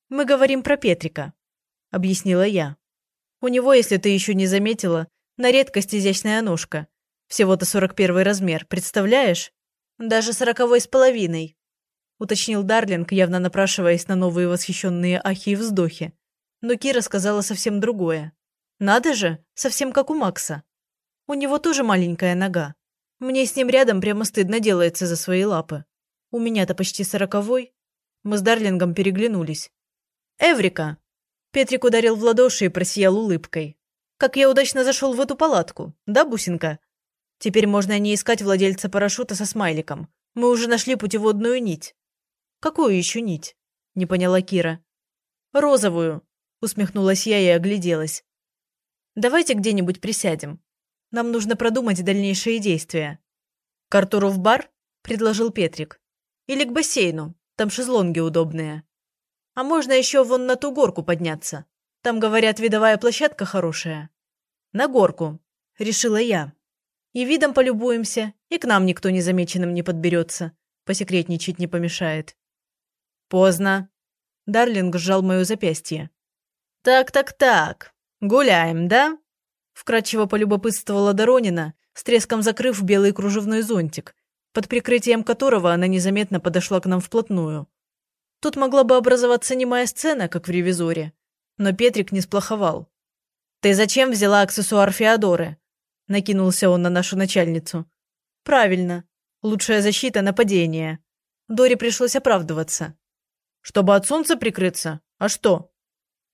«Мы говорим про Петрика», – объяснила я. У него, если ты еще не заметила, на редкость изящная ножка. Всего-то сорок первый размер, представляешь? Даже сороковой с половиной. Уточнил Дарлинг, явно напрашиваясь на новые восхищенные ахи и вздохи. Но Кира сказала совсем другое. Надо же, совсем как у Макса. У него тоже маленькая нога. Мне с ним рядом прямо стыдно делается за свои лапы. У меня-то почти сороковой. Мы с Дарлингом переглянулись. «Эврика!» Петрик ударил в ладоши и просиял улыбкой. «Как я удачно зашел в эту палатку, да, бусинка? Теперь можно не искать владельца парашюта со смайликом. Мы уже нашли путеводную нить». «Какую еще нить?» – не поняла Кира. «Розовую», – усмехнулась я и огляделась. «Давайте где-нибудь присядем. Нам нужно продумать дальнейшие действия». «К Артуру в бар?» – предложил Петрик. «Или к бассейну, там шезлонги удобные». А можно еще вон на ту горку подняться. Там, говорят, видовая площадка хорошая. На горку, решила я. И видом полюбуемся, и к нам никто незамеченным не подберется. Посекретничать не помешает. Поздно. Дарлинг сжал мое запястье. «Так-так-так, гуляем, да?» Вкратчиво полюбопытствовала Доронина, с треском закрыв белый кружевной зонтик, под прикрытием которого она незаметно подошла к нам вплотную. Тут могла бы образоваться немая сцена, как в «Ревизоре». Но Петрик не сплоховал. «Ты зачем взяла аксессуар Феодоры?» Накинулся он на нашу начальницу. «Правильно. Лучшая защита – нападение». Доре пришлось оправдываться. «Чтобы от солнца прикрыться? А что?»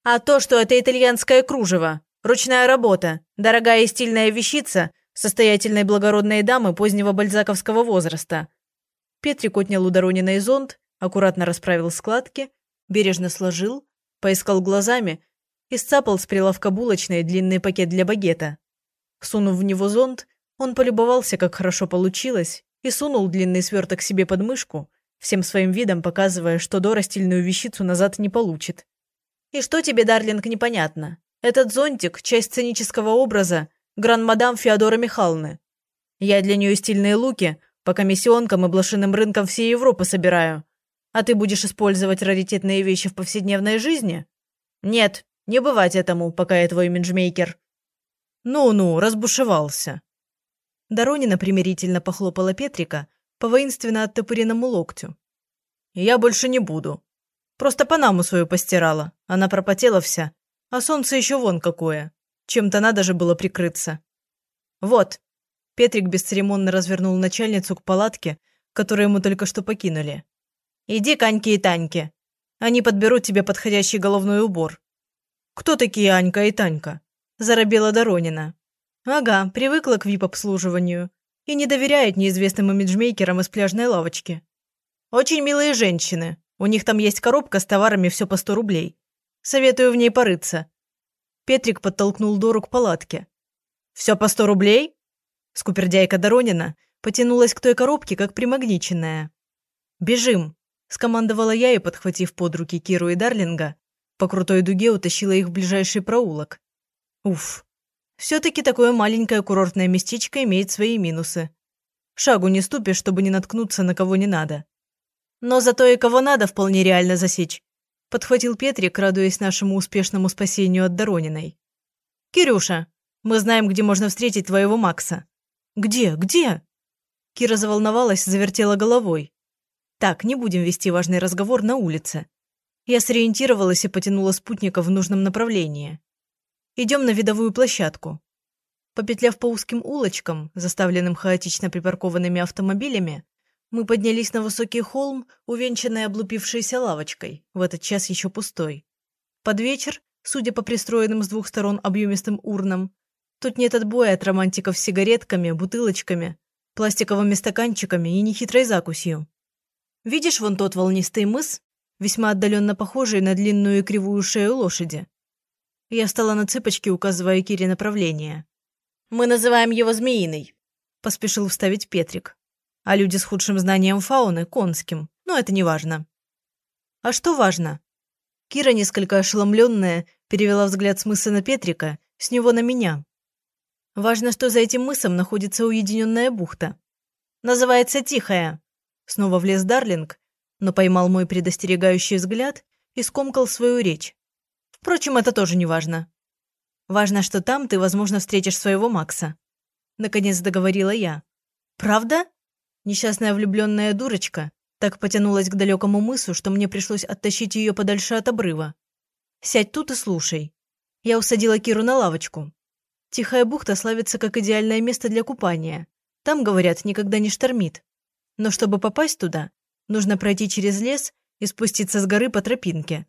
«А то, что это итальянское кружево. Ручная работа. Дорогая и стильная вещица состоятельной благородной дамы позднего бальзаковского возраста». Петрик отнял у Дорониной зонт аккуратно расправил складки, бережно сложил, поискал глазами и сцапал с прилавка булочной длинный пакет для багета. Сунув в него зонт, он полюбовался, как хорошо получилось, и сунул длинный сверток себе под мышку, всем своим видом показывая, что Дора стильную вещицу назад не получит. «И что тебе, Дарлинг, непонятно? Этот зонтик – часть сценического образа гран-мадам Феодора Михайловны. Я для нее стильные луки по комиссионкам и блошиным рынкам всей Европы собираю, а ты будешь использовать раритетные вещи в повседневной жизни? Нет, не бывать этому, пока я твой имиджмейкер. Ну-ну, разбушевался. Доронина примирительно похлопала Петрика по воинственно оттопыренному локтю. Я больше не буду. Просто панаму свою постирала. Она пропотела вся. А солнце еще вон какое. Чем-то надо же было прикрыться. Вот. Петрик бесцеремонно развернул начальницу к палатке, которую мы только что покинули. Иди к Аньке и Таньке. Они подберут тебе подходящий головной убор». «Кто такие Анька и Танька?» – заробела Доронина. «Ага, привыкла к вип-обслуживанию и не доверяет неизвестным имиджмейкерам из пляжной лавочки. Очень милые женщины, У них там есть коробка с товарами все по сто рублей. Советую в ней порыться». Петрик подтолкнул Дору к палатке. «Все по сто рублей?» Скупердяйка Доронина потянулась к той коробке, как примагниченная. «Бежим!» – скомандовала я и, подхватив под руки Киру и Дарлинга, по крутой дуге утащила их в ближайший проулок. Уф. Все-таки такое маленькое курортное местечко имеет свои минусы. Шагу не ступишь, чтобы не наткнуться на кого не надо. Но зато и кого надо вполне реально засечь. Подхватил Петрик, радуясь нашему успешному спасению от Дорониной. «Кирюша, мы знаем, где можно встретить твоего Макса». «Где? Где?» Кира заволновалась, завертела головой. «Так, не будем вести важный разговор на улице». Я сориентировалась и потянула спутника в нужном направлении. «Идем на видовую площадку». Попетляв по узким улочкам, заставленным хаотично припаркованными автомобилями, мы поднялись на высокий холм, увенчанный облупившейся лавочкой, в этот час еще пустой. Под вечер, судя по пристроенным с двух сторон объемистым урнам, тут нет отбоя от романтиков с сигаретками, бутылочками, пластиковыми стаканчиками и нехитрой закусью. Видишь вон тот волнистый мыс, весьма отдаленно похожий на длинную и кривую шею лошади? Я встала на цыпочки, указывая Кире направление. «Мы называем его Змеиный», – поспешил вставить Петрик. А люди с худшим знанием фауны – конским. Но это не важно. А что важно? Кира, несколько ошеломленная, перевела взгляд с мыса на Петрика, с него на меня. Важно, что за этим мысом находится уединенная бухта. Называется Тихая. Снова влез Дарлинг, но поймал мой предостерегающий взгляд и скомкал свою речь. Впрочем, это тоже не важно. Важно, что там ты, возможно, встретишь своего Макса. Наконец договорила я. Правда? Несчастная влюбленная дурочка так потянулась к далекому мысу, что мне пришлось оттащить ее подальше от обрыва. Сядь тут и слушай. Я усадила Киру на лавочку. Тихая бухта славится как идеальное место для купания. Там, говорят, никогда не штормит. Но чтобы попасть туда, нужно пройти через лес и спуститься с горы по тропинке.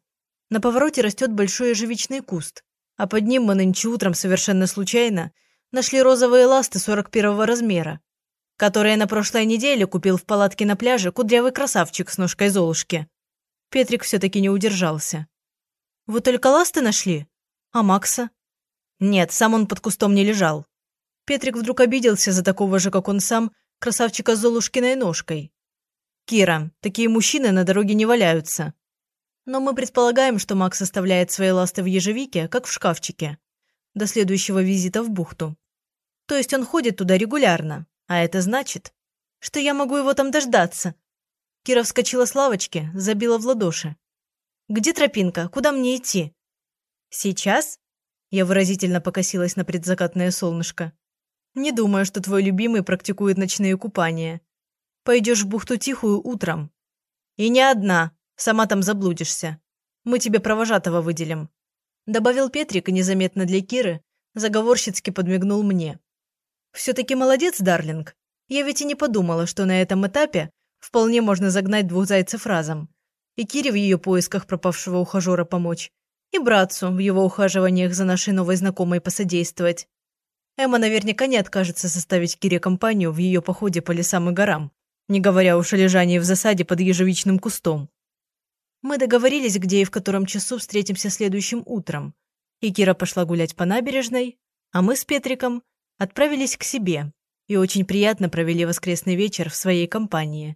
На повороте растет большой ежевичный куст, а под ним мы нынче утром совершенно случайно нашли розовые ласты 41 размера, которые на прошлой неделе купил в палатке на пляже кудрявый красавчик с ножкой Золушки. Петрик все-таки не удержался. «Вы только ласты нашли? А Макса?» «Нет, сам он под кустом не лежал». Петрик вдруг обиделся за такого же, как он сам, красавчика с Золушкиной ножкой. «Кира, такие мужчины на дороге не валяются. Но мы предполагаем, что Макс оставляет свои ласты в ежевике, как в шкафчике, до следующего визита в бухту. То есть он ходит туда регулярно, а это значит, что я могу его там дождаться. Кира вскочила с лавочки, забила в ладоши. «Где тропинка? Куда мне идти?» «Сейчас?» Я выразительно покосилась на предзакатное солнышко. «Не думаю, что твой любимый практикует ночные купания. Пойдешь в бухту Тихую утром. И не одна, Сама там заблудишься. Мы тебе провожатого выделим». Добавил Петрик незаметно для Киры заговорщицки подмигнул мне. «Все-таки молодец, Дарлинг. Я ведь и не подумала, что на этом этапе вполне можно загнать двух зайцев разом. И Кире в ее поисках пропавшего ухажера помочь, и братцу в его ухаживаниях за нашей новой знакомой посодействовать. Эмма наверняка не откажется составить Кире компанию в ее походе по лесам и горам, не говоря уж о лежании в засаде под ежевичным кустом. Мы договорились, где и в котором часу встретимся следующим утром. И Кира пошла гулять по набережной, а мы с Петриком отправились к себе и очень приятно провели воскресный вечер в своей компании.